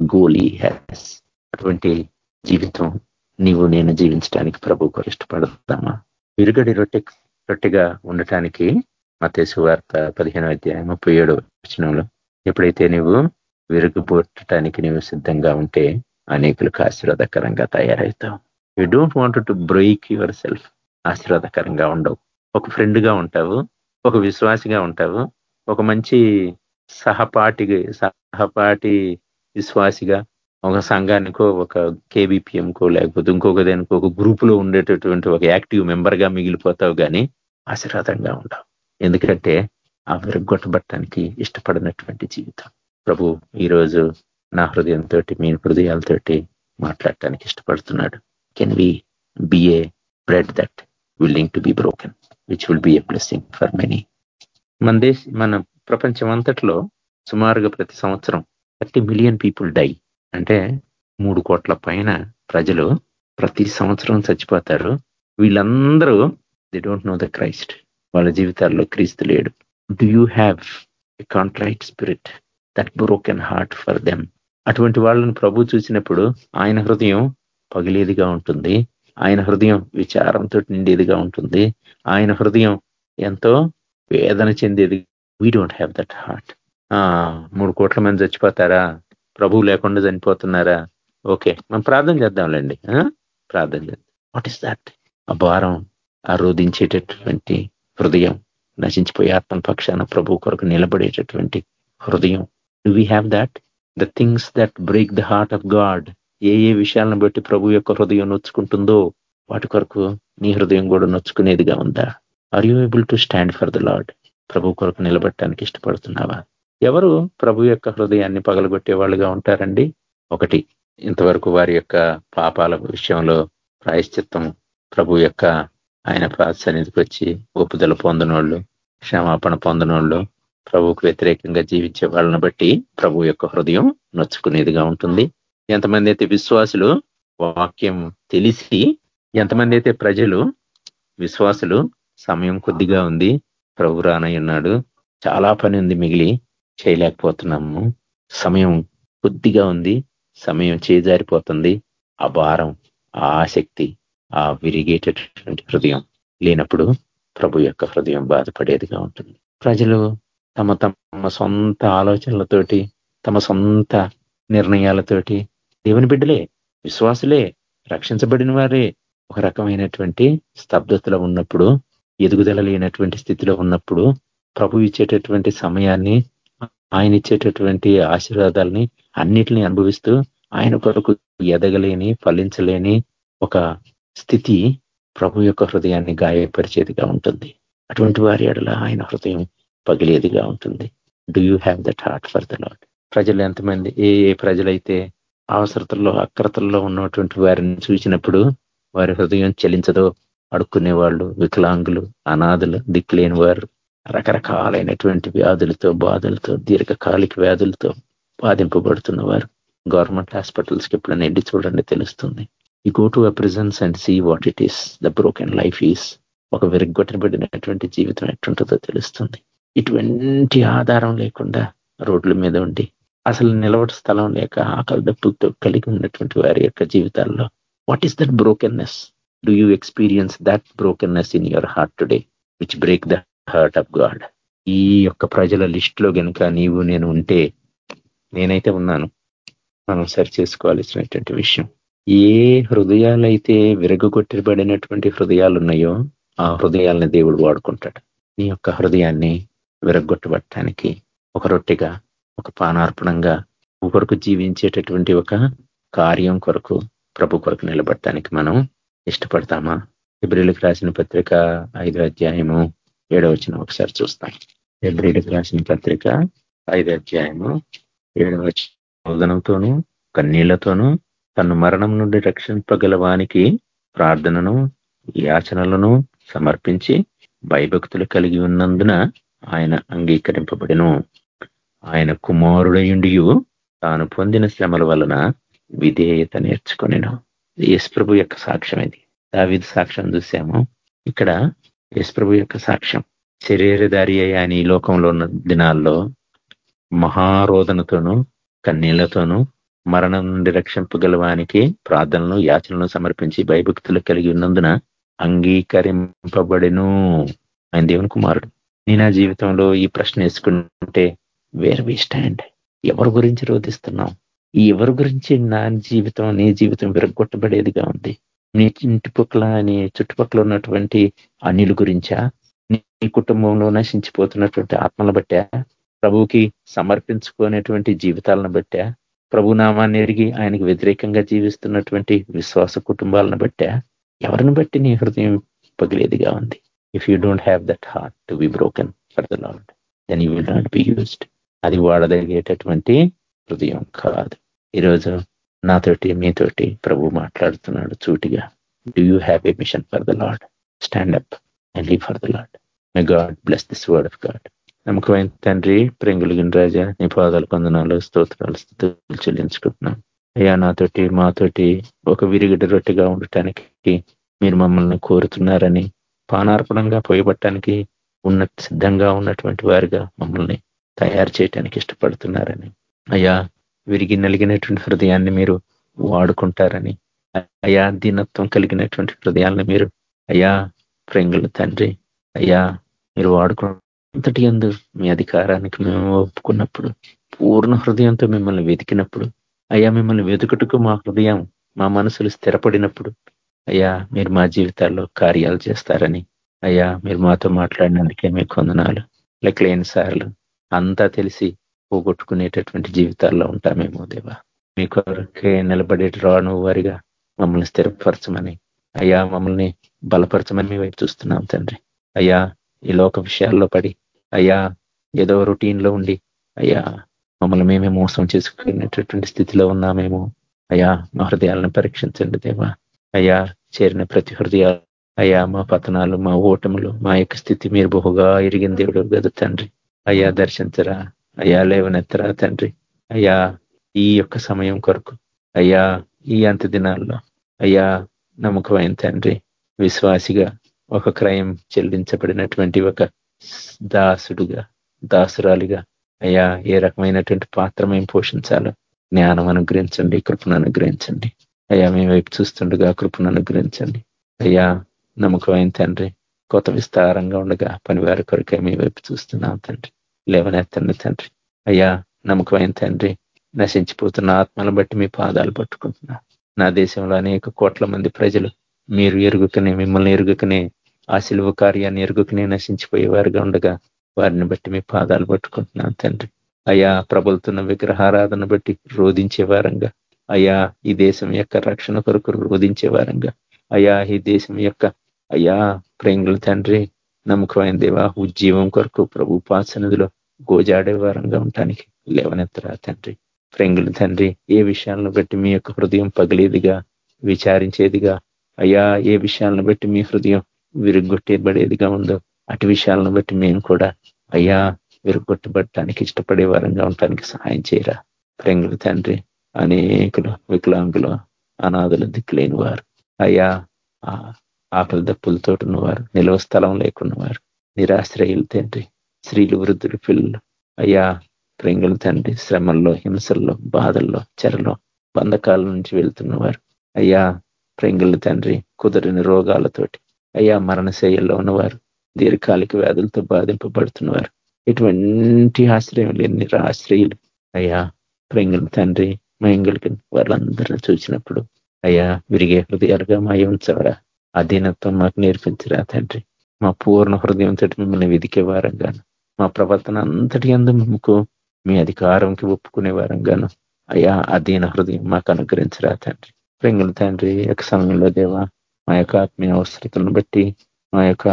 godly has అటువంటి జీవితం నీవు నేను జీవించడానికి ప్రభు ఇష్టపడతామా? విరుగడి రొట్టె రొట్టెగా ఉండటానికి మతేసు వార్త పదిహేను అధ్యాయం ముప్పై ఏడు వచనంలో ఎప్పుడైతే నువ్వు విరుగుబొట్టడానికి నువ్వు సిద్ధంగా ఉంటే అనేకులకు ఆశీర్వాదకరంగా తయారవుతావు. You don't want to break yourself ఆశీర్వాదకరంగా ఉండవు. ఒక ఫ్రెండ్గా ఉంటావు ఒక విశ్వాసిగా ఉంటావు ఒక మంచి సహపాటి సహపాటి విశ్వాసిగా ఒక సంఘానికో ఒక కేబిపిఎంకో లేకపోతే ఇంకొక దానికో ఒక గ్రూపులో ఉండేటటువంటి ఒక యాక్టివ్ మెంబర్గా మిగిలిపోతావు కానీ ఆశీర్వాదంగా ఉండవు. ఎందుకంటే ఆ విరగొట్టబట్టడానికి ఇష్టపడినటువంటి జీవితం. ప్రభు ఈరోజు నా హృదయంతో మీ హృదయాలతోటి మాట్లాడటానికి ఇష్టపడుతున్నాడు. Can we be a bread that willing to be broken which will be a blessing for many మన దేశ మన ప్రపంచం అంతట్లో సుమారుగా ప్రతి సంవత్సరం థర్టీ మిలియన్ పీపుల్ డై. అంటే మూడు కోట్ల పైన ప్రజలు ప్రతి సంవత్సరం చచ్చిపోతారు. వీళ్ళందరూ they don't know the Christ వాళ్ళ జీవితాల్లో క్రీస్తు లేడు. Do you have a contrite spirit that broken heart for them అటువంటి వాళ్ళని ప్రభు చూసినప్పుడు ఆయన హృదయం పగిలేదిగా ఉంటుంది. ఆయన హృదయం విచారంతో నిండేదిగా ఉంటుంది. ఆయన హృదయం ఎంతో వేదన చెందేది. We don't have that heart మూడు కోట్ల మంది చచ్చిపోతారా? ప్రభు లేకుండా చనిపోతున్నారా? ఓకే మనం ప్రార్థన చేద్దాంలేండి. ప్రార్థన చేద్దాం. వాట్ ఈస్ దట్ ఆ భారం ఆ రోధించేటటువంటి హృదయం నశించిపోయే ఆత్మ పక్షాన ప్రభు కొరకు నిలబడేటటువంటి హృదయం. Do we have that the things that break the heart of God ఏ ఏ విషయాలను బట్టి ప్రభు యొక్క హృదయం నొచ్చుకుంటుందో వాటి కొరకు నీ హృదయం కూడా నొచ్చుకునేదిగా ఉందా? Are you able to stand for the Lord ప్రభు కొరకు నిలబెట్టడానికి ఇష్టపడుతున్నావా? ఎవరు ప్రభు యొక్క హృదయాన్ని పగలగొట్టే వాళ్ళుగా ఉంటారండి? ఒకటి ఇంతవరకు వారి యొక్క పాపాల విషయంలో ప్రాయశ్చిత్తం ప్రభు యొక్క ఆయన సన్నిధికి వచ్చి ఒప్పుదల పొందనోళ్ళు క్షమాపణ పొందనోళ్ళు ప్రభుకు వ్యతిరేకంగా జీవించే వాళ్ళని బట్టి ప్రభు యొక్క హృదయం నొచ్చుకునేదిగా ఉంటుంది. ఎంతమంది అయితే విశ్వాసులు వాక్యం తెలిసి ఎంతమంది అయితే ప్రజలు విశ్వాసులు సమయం కొద్దిగా ఉంది ప్రభు రానై చాలా పని ఉంది మిగిలి చేయలేకపోతున్నాము. సమయం కొద్దిగా ఉంది సమయం చేజారిపోతుంది. ఆ భారం ఆ ఆసక్తి ఆ విరిగేటటువంటి హృదయం లేనప్పుడు ప్రభు యొక్క హృదయం బాధపడేదిగా ఉంటుంది. ప్రజలు తమ తమ సొంత ఆలోచనలతోటి తమ సొంత నిర్ణయాలతోటి దేవుని బిడ్డలే విశ్వాసులే రక్షించబడిన వారే ఒక రకమైనటువంటి స్తబ్దతలో ఉన్నప్పుడు ఎదుగుదల లేనటువంటి స్థితిలో ఉన్నప్పుడు ప్రభు ఇచ్చేటటువంటి సమయాన్ని ఆయన ఇచ్చేటటువంటి ఆశీర్వాదాలని అన్నిటినీ అనుభవిస్తూ ఆయన కొరకు ఎదగలేని ఫలించలేని ఒక స్థితి ప్రభు యొక్క హృదయాన్ని గాయపరిచేదిగా ఉంటుంది. అటువంటి వారి ఎడల ఆయన హృదయం పగిలేదిగా ఉంటుంది. Do you have that heart for the Lord ప్రజలు ఎంతమంది ఏ ఏ ప్రజలైతే అవసరతల్లో అక్రతల్లో ఉన్నటువంటి వారిని చూసినప్పుడు వారి హృదయం చెలించదో అడుక్కునే వాళ్ళు వికలాంగులు అనాథులు దిక్కులేని వారు రకరకాలైనటువంటి వ్యాధులతో బాధలతో దీర్ఘకాలిక వ్యాధులతో బాధింపబడుతున్న వారు గవర్నమెంట్ హాస్పిటల్స్కి ఎప్పుడైనా ఎండి చూడండి తెలుస్తుంది. ఈ go to a prisons and see what it is the broken life is ఒక విరగ్గొట్టబడినటువంటి జీవితం ఎట్టుంటుందో తెలుస్తుంది. ఇటువంటి ఆధారం లేకుండా రోడ్ల మీద ఉండి అసలు నిలబడి స్థలం లేక ఆకలి దప్పుతో కలిగి ఉన్నటువంటి వారి యొక్క జీవితాల్లో what is that brokenness do you experience that brokenness in your heart today which break the heart of God ఈ యొక్క ప్రజల లిస్టులో కనుక నీవు నేను ఉంటే నేనైతే ఉన్నాను. మనం సరి చేసుకోవాల్సినటువంటి విషయం. ఏ హృదయాలైతే విరగొట్టబడినటువంటి హృదయాలు ఉన్నాయో ఆ హృదయాలని దేవుడు వాడుకుంటాడు. నీ యొక్క హృదయాన్ని విరగొట్టబట్టడానికి ఒక రొట్టెగా ఒక పానార్పణంగా కొరకు జీవించేటటువంటి ఒక కార్యం కొరకు ప్రభు కొరకు నిలబడటానికి మనం ఇష్టపడతామా? ఎబ్రిలకు రాసిన పత్రిక ఐదో అధ్యాయము ఏడవచనం వచ్చిన ఒకసారి చూస్తాం. ఎబ్రిలకు రాసిన పత్రిక ఐదో అధ్యాయము ఏడవ బోధనంతోనూ కన్నీళ్ళతోనూ తను మరణం నుండి రక్షింపగల వానికి ప్రార్థనను యాచనలను సమర్పించి భయభక్తులు కలిగి ఉన్నందున ఆయన అంగీకరింపబడిను. ఆయన కుమారుడయుండి తాను పొందిన శ్రమల వలన విధేయత నేర్చుకునేను. యశ్ప్రభు యొక్క సాక్ష్యం ఇది. దావిది సాక్ష్యం చూసాము ఇక్కడ యశ్ప్రభు యొక్క సాక్ష్యం. శరీరధారి అని ఈ లోకంలో ఉన్న దినాల్లో మహారోధనతోనూ కన్నీళ్ళతోనూ మరణం నుండి రక్షింపగలవానికి ప్రార్థనలు యాచనలు సమర్పించి భయభక్తులు కలిగి ఉన్నందున అంగీకరింపబడిను. ఆయన దేవుని కుమారుడు. నేను నా జీవితంలో ఈ ప్రశ్న వేసుకుంటే వేర్ వి స్టాండ్ ఎవరి గురించి రోధిస్తున్నాం? ఈ ఎవరి గురించి నా జీవితం నీ జీవితం విరగొట్టబడేదిగా ఉంది? నీ ఇంటి పక్కల నీ చుట్టుపక్కల ఉన్నటువంటి అనిల గురించా? నీ కుటుంబంలో నశించిపోతున్నటువంటి ఆత్మల బట్టా? ప్రభువుకి సమర్పించుకునేటువంటి జీవితాలను బట్టా? ప్రభునామాన్ని ఎరిగి ఆయనకు వ్యతిరేకంగా జీవిస్తున్నటువంటి విశ్వాస కుటుంబాలను బట్టా? ఎవరిని బట్టి నీ హృదయం పగిలేదిగా ఉంది? If you don't have that heart to be broken for the Lord then you will not be used అది వాడదగేటటువంటి హృదయం కాదు. ఈరోజు నాతోటి మీతోటి ప్రభు మాట్లాడుతున్నాడు చూటిగా. Do you have a mission for the Lord stand up and leave for the Lord my God bless this word of God నమ్మకమైన తండ్రి ప్రింగులిగిన రాజా నీ పాదాలు కొందనాలు స్తోత్రాలు స్థితులు చెల్లించుకుంటున్నాం. అయ్యా నాతోటి మాతోటి ఒక విరిగిడి రొట్టెగా ఉండటానికి మీరు మమ్మల్ని కోరుతున్నారని పానార్పణంగా పోయబట్టడానికి ఉన్న సిద్ధంగా ఉన్నటువంటి వారిగా మమ్మల్ని తయారు చేయటానికి ఇష్టపడుతున్నారని. అయ్యా విరిగి నలిగినటువంటి హృదయాన్ని మీరు వాడుకుంటారని. అయా దీనత్వం కలిగినటువంటి హృదయాన్ని మీరు అయ్యా ప్రింగుల తండ్రి అయ్యా మీరు వాడుకు అంతటి ఎందు మీ అధికారానికి మేము ఒప్పుకున్నప్పుడు పూర్ణ హృదయంతో మిమ్మల్ని వెతికినప్పుడు అయ్యా మిమ్మల్ని వెతుకుటకు మా హృదయం మా మనసులు స్థిరపడినప్పుడు అయ్యా మీరు మా జీవితాల్లో కార్యాలు చేస్తారని. అయ్యా మీరు మాతో మాట్లాడినందుకే మీ కొందనాలు లెక్కలేని సార్లు అంతా తెలిసి పోగొట్టుకునేటటువంటి జీవితాల్లో ఉంటామేమో దేవా. మీ కొరకే నిలబడే రాను వారిగా. మమ్మల్ని స్థిరపరచమని. అయ్యా మమ్మల్ని బలపరచమని మీ వైపు చూస్తున్నాం తండ్రి. అయ్యా ఈ లోక విషయాల్లో పడి అయ్యా ఏదో రొటీన్లో ఉండి అయ్యా మమ్మల్ని మేమే మోసం చేసుకునేటటువంటి స్థితిలో ఉన్నామేమో. అయ్యా మా హృదయాలను పరీక్షించండి దేవా. అయ్యా చేరిన ప్రతి హృదయాలు అయ్యా మా పతనాలు మా ఓటములు మా యొక్క స్థితి మీరు బహుగా ఎరిగిన దేవుడు కదా తండ్రి. అయ్యా దర్శించరా. అయ్యా లేవనెత్తరా తండ్రి. అయ్యా ఈ యొక్క సమయం కొరకు. అయ్యా ఈ అంత దినాల్లో అయ్యా నమ్మకమైన తండ్రి విశ్వాసిగా ఒక క్రయం చెల్లించబడినటువంటి ఒక దాసుడుగా దాసురాలిగా అయ్యా ఏ రకమైనటువంటి పాత్ర మేము పోషించాలో జ్ఞానం అనుగ్రహించండి కృపను అనుగ్రహించండి. అయ్యా మేము వైపు చూస్తుండగా కృపను అనుగ్రహించండి. అయ్యా నమ్మకమైన తండ్రి కొత్త విస్తారంగా ఉండగా పనివారి కొరకే మీ వైపు చూస్తున్నాం తండ్రి. లేవనెత్తండి తండ్రి. అయ్యా నమ్మకమైన తండ్రి నశించిపోతున్న ఆత్మలను బట్టి మీ పాదాలు పట్టుకుంటున్నా. నా దేశంలో అనేక కోట్ల మంది ప్రజలు మీరు ఎరుగుకనే మిమ్మల్ని ఎరుగుకనే ఆ శిలువ కార్యాన్ని ఎరుగుకనే నశించిపోయేవారుగా ఉండగా వారిని బట్టి మీ పాదాలు పట్టుకుంటున్నాను తండ్రి. అయ్యా ప్రబలుతున్న విగ్రహారాధన బట్టి రోధించే వారంగా. అయ్యా ఈ దేశం యొక్క రక్షణ కొరకు రోధించే వారంగా. అయ్యా ఈ దేశం యొక్క అయ్యా ప్రేంగుల తండ్రి నమ్మకమైన దేవా ఉజ్జీవం కొరకు ప్రభు ఉపాసనదిలో గోజాడే వారంగా ఉండటానికి లేవనెత్తరా తండ్రి. ప్రేంగుల తండ్రి ఏ విషయాలను బట్టి మీ యొక్క హృదయం పగిలేదిగా విచారించేదిగా అయ్యా ఏ విషయాలను బట్టి మీ హృదయం విరుగొట్టేబడేదిగా ఉందో అటు విషయాలను బట్టి మేము కూడా అయ్యా విరుగొట్టబడటానికి ఇష్టపడే వారంగా ఉండటానికి సహాయం చేయరా. ప్రేంగుల తండ్రి అనేకులు వికలాంగులు అనాథలు దిక్కులేని వారు అయ్యా ఆకలి దప్పులతో ఉన్నవారు నిలవ స్థలం లేకున్నవారు నిరాశ్రయులు తండ్రి స్త్రీలు వృద్ధులు పిల్లలు అయ్యా ప్రేంగుల తండ్రి శ్రమల్లో హింసల్లో బాధల్లో చెరలో బంధకాల నుంచి వెళ్తున్నవారు అయ్యా ప్రింగులు తండ్రి కుదరని రోగాలతోటి అయ్యా మరణశైల్లో ఉన్నవారు దీర్ఘకాలిక వ్యాధులతో బాధింపబడుతున్నవారు ఎటువంటి ఆశ్రయం లేని నిరాశ్రయులు అయ్యా ప్రేంగుల తండ్రి మయంగులకి వాళ్ళందరిని చూసినప్పుడు అయ్యా విరిగే హృదయాలుగా మాయ ఉంచవరా? అధీనత్వం మాకు నేర్పించరా తండ్రి? మా పూర్ణ హృదయంతో మిమ్మల్ని వెదికే వారంగాను. మా ప్రవర్తన అంతటి అందు మీకు మీ అధికారంకి ఒప్పుకునే వారంగాను. అయ్యా అధీన హృదయం మాకు అనుగ్రహించరా తండ్రి? ప్రింగుల తండ్రి యొక్క సమయంలో దేవా మా యొక్క ఆత్మీయ అవసరతలను బట్టి మా యొక్క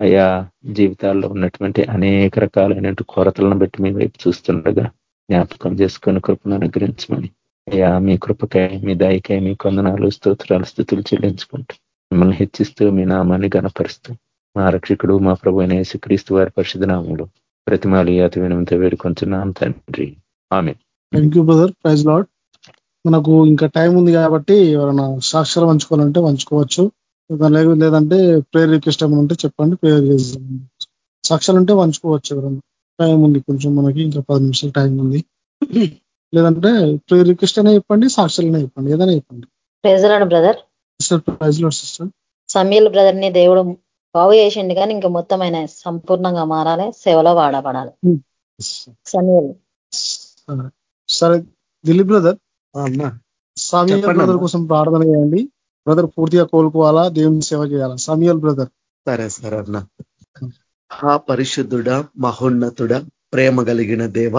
అయా జీవితాల్లో ఉన్నటువంటి అనేక రకాలైనటువంటి కొరతలను బట్టి మీ వైపు చూస్తుండగా జ్ఞాపకం చేసుకొని కృపను అనుగ్రహించమని. అయ్యా మీ కృపకై మీ దయకై మీ కొందనాలు స్తోత్రాలు స్థుతులు చెల్లించుకుంటూ మిమ్మల్ని హెచ్చిస్తూ మీ నామాన్ని గనపరుస్తూ మా రక్షకుడు మా ప్రభు అయిన యేసుక్రీస్తు వారి పరిశుద్ధ నామంలో ప్రతిమాలు అతి వినంతో వేడుకొంచున్నాం తండ్రి. ఆమె thank you brother praise Lord మనకు ఇంకా టైం ఉంది కాబట్టి ఎవరైనా సాక్షరం పంచుకోవాలంటే పంచుకోవచ్చు. లేదంటే ప్రేయర్ రిక్వెస్ట్ ఏమైనా ఉంటే చెప్పండి. ప్రేయర్ చేద్దాం సాక్ష్యాలు ఉంటే పంచుకోవచ్చు ఎవరైనా. టైం ఉంది కొంచెం మనకి ఇంకా పది నిమిషాలు టైం ఉంది. లేదంటే ప్రేయర్ రిక్వెస్ట్ అయినా చెప్పండి సాక్షులైనా చెప్పండి. ఏదైనా చెప్పండి. ప్రెజలాడు బ్రదర్ సిస్టర్ సమీల్ బ్రదర్ని దేవుడు బాగు చేసిండు కానీ ఇంకా మొత్తం ఆయన సంపూర్ణంగా మారాలి సేవలో వాడబడాలి. సమీల్. సరే దిలీప్ బ్రదర్ అన్నా సమీల్ బ్రదర్ కోసం ప్రార్థన చేయండి. బ్రదర్ పూర్తిగా కోలుకోవాలా? దేవుని సేవ చేయాలా? సమీల్ బ్రదర్ సరే సరే అన్న. హా పరిశుద్ధుడా మహోన్నతుడ ప్రేమ కలిగిన దేవ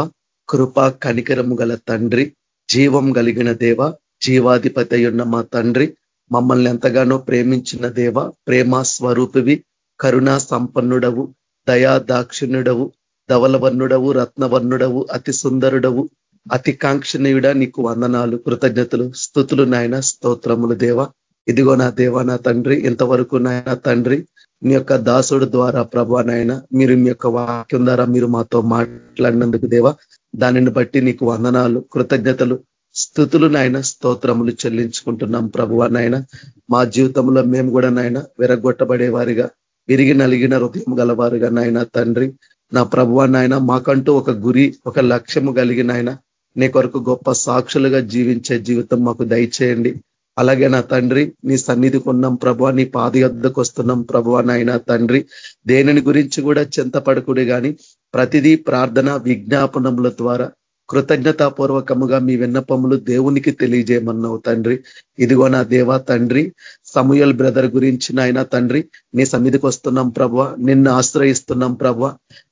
కృప కనికరము గల తండ్రి జీవం కలిగిన దేవ జీవాధిపతి ఉన్న మా తండ్రి మమ్మల్ని ఎంతగానో ప్రేమించిన దేవ ప్రేమ స్వరూపివి కరుణా సంపన్నుడవు దయా దాక్షిణ్యుడవు ధవలవర్ణుడవు రత్నవర్ణుడవు అతి సుందరుడవు అతి కాంక్షణీయుడ నీకు వందనాలు కృతజ్ఞతలు స్థుతులు నాయన స్తోత్రములు దేవ. ఇదిగో నా దేవ నా తండ్రి ఇంతవరకు నాయన తండ్రి మీ యొక్క దాసుడు ద్వారా ప్రభా నాయన మీరు మీ యొక్క వాక్యం ద్వారా మీరు మాతో మాట్లాడినందుకు దేవ దానిని బట్టి నీకు వందనాలు కృతజ్ఞతలు స్థుతులు నాయన స్తోత్రములు చెల్లించుకుంటున్నాం ప్రభువ నాయన. మా జీవితంలో మేము కూడా నాయన విరగొట్టబడే వారిగా విరిగి నలిగిన హృదయం గలవారుగా నాయన తండ్రి. నా ప్రభువ నాయన మాకంటూ ఒక గురి ఒక లక్ష్యము కలిగిన ఆయన నీ కొరకు గొప్ప సాక్షులుగా జీవించే జీవితం మాకు దయచేయండి. అలాగే నా తండ్రి నీ సన్నిధికి ఉన్నాం ప్రభు నీ పాదయద్దకు వస్తున్నాం ప్రభు నాయన తండ్రి. దేనిని గురించి కూడా చింతపడకుడు కానీ ప్రతిదీ ప్రార్థన విజ్ఞాపనముల ద్వారా కృతజ్ఞతాపూర్వకముగా మీ విన్నపములు దేవునికి తెలియజేయమన్నావు తండ్రి. ఇదిగో నా దేవా తండ్రి. సమూయల్ బ్రదర్ గురించి నాయన తండ్రి. నీ సన్నిధికి వస్తున్నాం ప్రభ. నిన్ను ఆశ్రయిస్తున్నాం ప్రభ.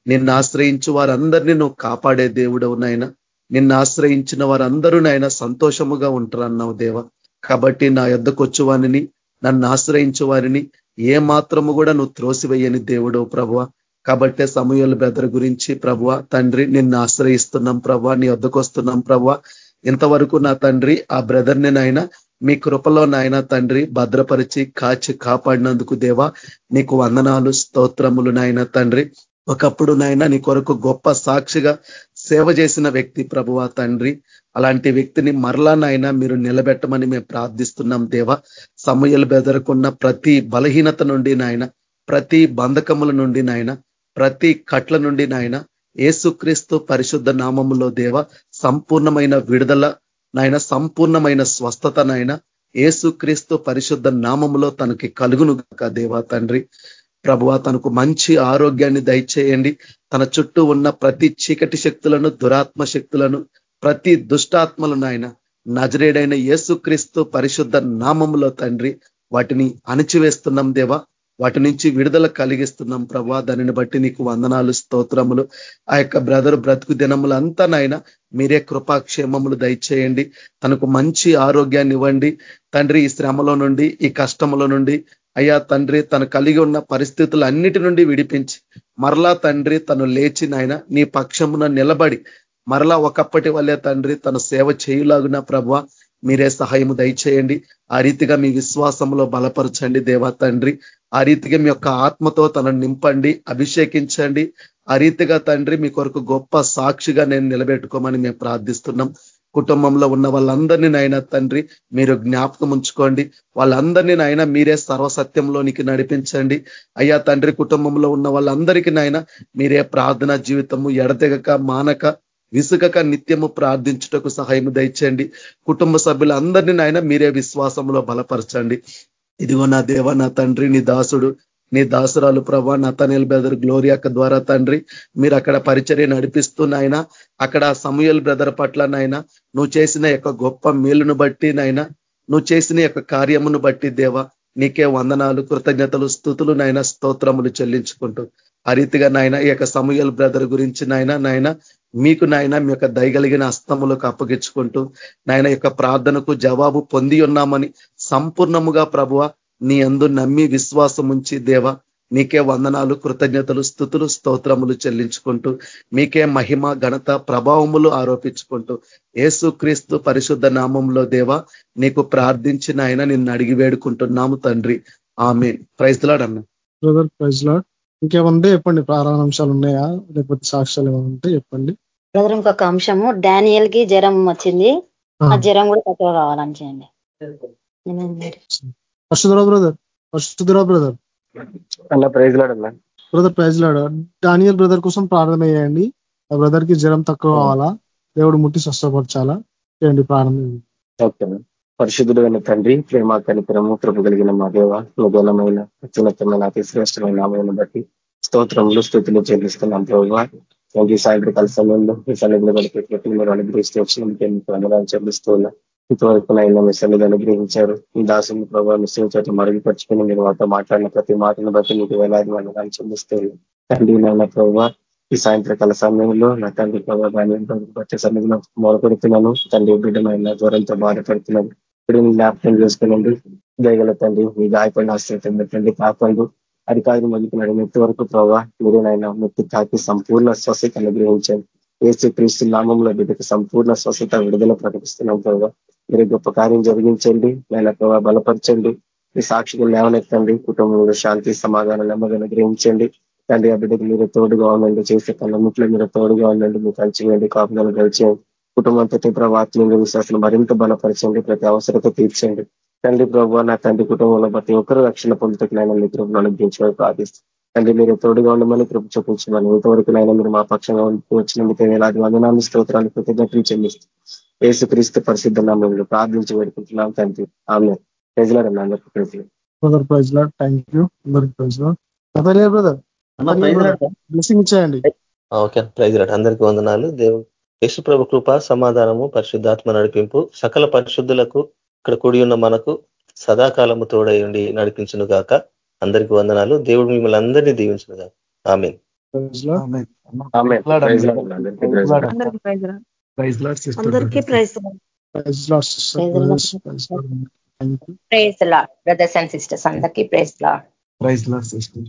నిన్ను ఆశ్రయించు వారందరినీ నువ్వు కాపాడే దేవుడవు నాయన. నిన్ను ఆశ్రయించిన వారందరూ నాయన సంతోషముగా ఉంటారన్నావు దేవ. కాబట్టి నా యొద్దకు వారిని నన్ను ఆశ్రయించు వారిని ఏ మాత్రము కూడా నువ్వు త్రోసివేయని దేవుడవు ప్రభు. కాబట్టే సమూహల బ్రదర్ గురించి ప్రభు తండ్రి నిన్ను ఆశ్రయిస్తున్నాం ప్రభు నీ వద్దకు వస్తున్నాం ప్రభు ఇంతవరకు నా తండ్రి ఆ బ్రదర్ని నాయన మీ కృపలో నాయన తండ్రి భద్రపరిచి కాచి కాపాడినందుకు దేవా నీకు వందనాలు స్తోత్రములు నాయన తండ్రి. ఒకప్పుడు నాయన నీ కొరకు గొప్ప సాక్షిగా సేవ చేసిన వ్యక్తి ప్రభువ తండ్రి. అలాంటి వ్యక్తిని మరలా నాయన మీరు నిలబెట్టమని మేము ప్రార్థిస్తున్నాం దేవా. సమయలు బెదరకున్న ప్రతి బలహీనత నుండి నాయన ప్రతి బంధకముల నుండి నాయన ప్రతి కట్ల నుండి నాయన ఏసుక్రీస్తు పరిశుద్ధ నామములో దేవ సంపూర్ణమైన విడుదల నాయన సంపూర్ణమైన స్వస్థత నాయన ఏసుక్రీస్తు పరిశుద్ధ నామములో తనకి కలుగును దేవా తండ్రి. ప్రభువ తనకు మంచి ఆరోగ్యాన్ని దయచేయండి. తన చుట్టూ ఉన్న ప్రతి చీకటి శక్తులను దురాత్మ శక్తులను ప్రతి దుష్టాత్మలు నాయన నజరేడైన యేసుక్రీస్తు పరిశుద్ధ నామములో తండ్రి వాటిని అణిచివేస్తున్నాం దేవా. వాటి నుంచి విడుదల కలిగిస్తున్నాం ప్రభా. దానిని బట్టి నీకు వందనాలు స్తోత్రములు. ఆ యొక్క బ్రదర్ బ్రతుకు దినములంతా నాయన మీరే కృపాక్షేమములు దయచేయండి. తనకు మంచి ఆరోగ్యాన్ని ఇవ్వండి. తండ్రి ఈ శ్రమలో నుండి ఈ కష్టముల నుండి అయ్యా తండ్రి తను కలిగి ఉన్న పరిస్థితులు అన్నిటి నుండి విడిపించి మరలా తండ్రి తను లేచి నాయన నీ పక్షమున నిలబడి మరలా ఒకప్పటి వల్లే తండ్రి తన సేవ చేయులాగున ప్రభ మీరే సహాయము దయచేయండి. ఆ రీతిగా మీ విశ్వాసంలో బలపరచండి దేవా తండ్రి. ఆ రీతిగా మీ యొక్క ఆత్మతో తనను నింపండి అభిషేకించండి. ఆ రీతిగా తండ్రి మీ కొరకు గొప్ప సాక్షిగా నేను నిలబెట్టుకోమని మేము ప్రార్థిస్తున్నాం. కుటుంబంలో ఉన్న వాళ్ళందరినీ నాయన తండ్రి మీరు జ్ఞాపకం ఉంచుకోండి. వాళ్ళందరినీ నాయన మీరే సర్వసత్యంలోనికి నడిపించండి. అయ్యా తండ్రి కుటుంబంలో ఉన్న వాళ్ళందరికీ నాయన మీరే ప్రార్థనా జీవితము ఎడతెగక మానక విసుగక నిత్యము ప్రార్థించుటకు సహాయం దయచేయండి. కుటుంబ సభ్యులందరినీ నాయన మీరే విశ్వాసంలో బలపరచండి. ఇదిగో నా దేవ నా తండ్రి నీ దాసుడు నీ దాసురాలు ప్రభా నతనేల్ బ్రదర్ గ్లోరియాక ద్వారా తండ్రి మీరు అక్కడ పరిచర్య నడిపిస్తూ నాయన అక్కడ సమయల్ బ్రదర్ పట్ల నాయన నువ్వు చేసిన యొక్క గొప్ప మేలును బట్టి నాయన నువ్వు చేసిన యొక్క కార్యమును బట్టి దేవ నీకే వందనాలు కృతజ్ఞతలు స్థుతులు నాయన స్తోత్రములు చెల్లించుకుంటూ ఆ రీతిగా నాయన ఈ యొక్క సమయల్ బ్రదర్ గురించి నాయన నాయన మీకు నాయన మీ యొక్క దయగలిగిన అస్తములకు అప్పగించుకుంటూ నాయన యొక్క ప్రార్థనకు జవాబు పొంది ఉన్నామని సంపూర్ణముగా ప్రభువ నీ అందు నమ్మి విశ్వాసం ఉంచి దేవ నీకే వందనాలు కృతజ్ఞతలు స్థుతులు స్తోత్రములు చెల్లించుకుంటూ మీకే మహిమ ఘనత ప్రభావములు ఆరోపించుకుంటూ ఏసుక్రీస్తు పరిశుద్ధ నామంలో దేవ నీకు ప్రార్థించిన ఆయన నిన్ను అడిగి వేడుకుంటున్నాము తండ్రి. ఆమె ప్రైజ్లాడ్ అన్న. బ్రదర్ ప్రైజ్లాడ్ ఇంకేమంటే చెప్పండి ప్రారంభ అంశాలు ఉన్నాయా? లేకపోతే సాక్ష్యాలు ఏమంటే చెప్పండి. బ్రదర్ ఇంకొక అంశము? డానియల్కి జ్వరం వచ్చింది. ఆ. జ్వరం కూడా తక్కువ కావాలని చేయండి. బ్రదర్? బ్రదర్? అన్న praise లాడన్నా brother praise Lord. Daniel brother కోసం ప్రార్థన చేయండి. ఆ బ్రదర్కి జ్వరం తక్కువ కావాలా? దేవుడు ముట్టి స్వస్థపరచాలా? చేయండి ప్రారంభం ఓకే పరిశుద్ధుడు అయిన తండ్రి ప్రేమ కనికరము కృప కలిగిన మా దేవ నుగలమైన అత్యున్నతమైన అతి శ్రేష్టమైన నామలను బట్టి స్తోత్రములు స్థుతులు చెల్లిస్తున్నాం ప్రభావ ఈ సాయంత్రకాల సమయంలో మీ సన్నిధిని గడిపేటట్టు మీరు అనుగ్రహిస్తూ వచ్చినందుకే మీకు వందనాలు చెల్లిస్తూ ఇంతవరకు నైనా మీ సన్నిధి అనుగ్రహించారు. ఈ దాసుని ప్రభావ మిశ్రం చేత మరుగుపరుచుకుని మీరు మాతో మాట్లాడిన ప్రతి మాటను బట్టి మీకు వేలాది వందనాలు చెల్లిస్తూ తండ్రి నాన్న ప్రభావ ఈ సాయంత్రకాల సమయంలో నా తండ్రి ప్రభావం బట్టి సన్నిధిలో మొదలుపెడుతున్నాను తండ్రి బిడ్డమైన జ్వరంతో బాధపడుతున్నాను. ఇప్పుడు జ్ఞాపకం చేసుకోనండి. దయగల తండ్రి మీ గాయపడిన ఆశ్రయం పెట్టండి కాపాడు. అధికారులు మొదలుకున్నాడు మెత్తి వరకు ప్రభావ మీరేనైనా మెత్తి కాకి సంపూర్ణ స్వస్థత అనుగ్రహించండి. ఏసీ క్రీస్తు నామంలో బిడ్డకు సంపూర్ణ స్వస్థత విడుదల ప్రకటిస్తున్నాం ప్రభావ మీరు గొప్ప కార్యం జరిగించండి. నేను ప్రభావ బలపరచండి. మీ సాక్షిగా లేవనెత్తండి. కుటుంబంలో శాంతి సమాధానం నెమ్మది అనుగ్రహించండి. తండ్రి ఆ బిడ్డకు మీరు తోడుగా ఉండండి. చేసే కళ్ళముట్లో మీరు తోడుగా ఉండండి. మీరు కలిసివేయండి కాపుదలు కలిచేయండి కుటుంబంతో ప్రభావాత్మీయ విశ్వాసం మరింత బలపరచండి ప్రతి అవసరత తీర్చండి. తండ్రి ప్రభావ నా తండ్రి కుటుంబంలో ప్రతి ఒక్కరు రక్షణ పొందుతున్నైనా మీ కృపను అనుగ్రహించమని ప్రార్థిస్తాం తండ్రి మీరు తోడుగా ఉండమని కృప చూపించమని ఇంతవరకునైనా మీరు మా పక్షంగా వచ్చిన మీకు వేలాది వందనాలు స్తోత్రాలు కృతజ్ఞతలు చెల్లిస్తాం ఏసు క్రీస్తు పరిశుద్ధ నామంలో ప్రార్థించి పెడుకుంటున్నాం తండ్రి. ఆమె అందరికీ ప్రజలు brother praise Lord. Thank you. అందరికి ప్రైజ్ లాడ్. బ్రదర్? బ్లెస్సింగ్ ఇచ్చేయండి. ఓకే ప్రైజ్ రాట్ అందరికీ వందనాలు. దేవుడు యేసుప్రభు కృప సమాధానము పరిశుద్ధాత్మ నడిపింపు సకల పరిశుద్ధులకు ఇక్కడ కూడి ఉన్న మనకు సదాకాలము తోడయండి నడిపించును గాక. అందరికీ వందనాలు. దేవుడు మిమ్మల్ని అందరినీ దీవించును గాక. ఆమె అందరికీ. Praise Lord brothers. And sisters అందరికీ ప్రైజ్ లా ప్రైజ్ లాడ్ సిస్టర్.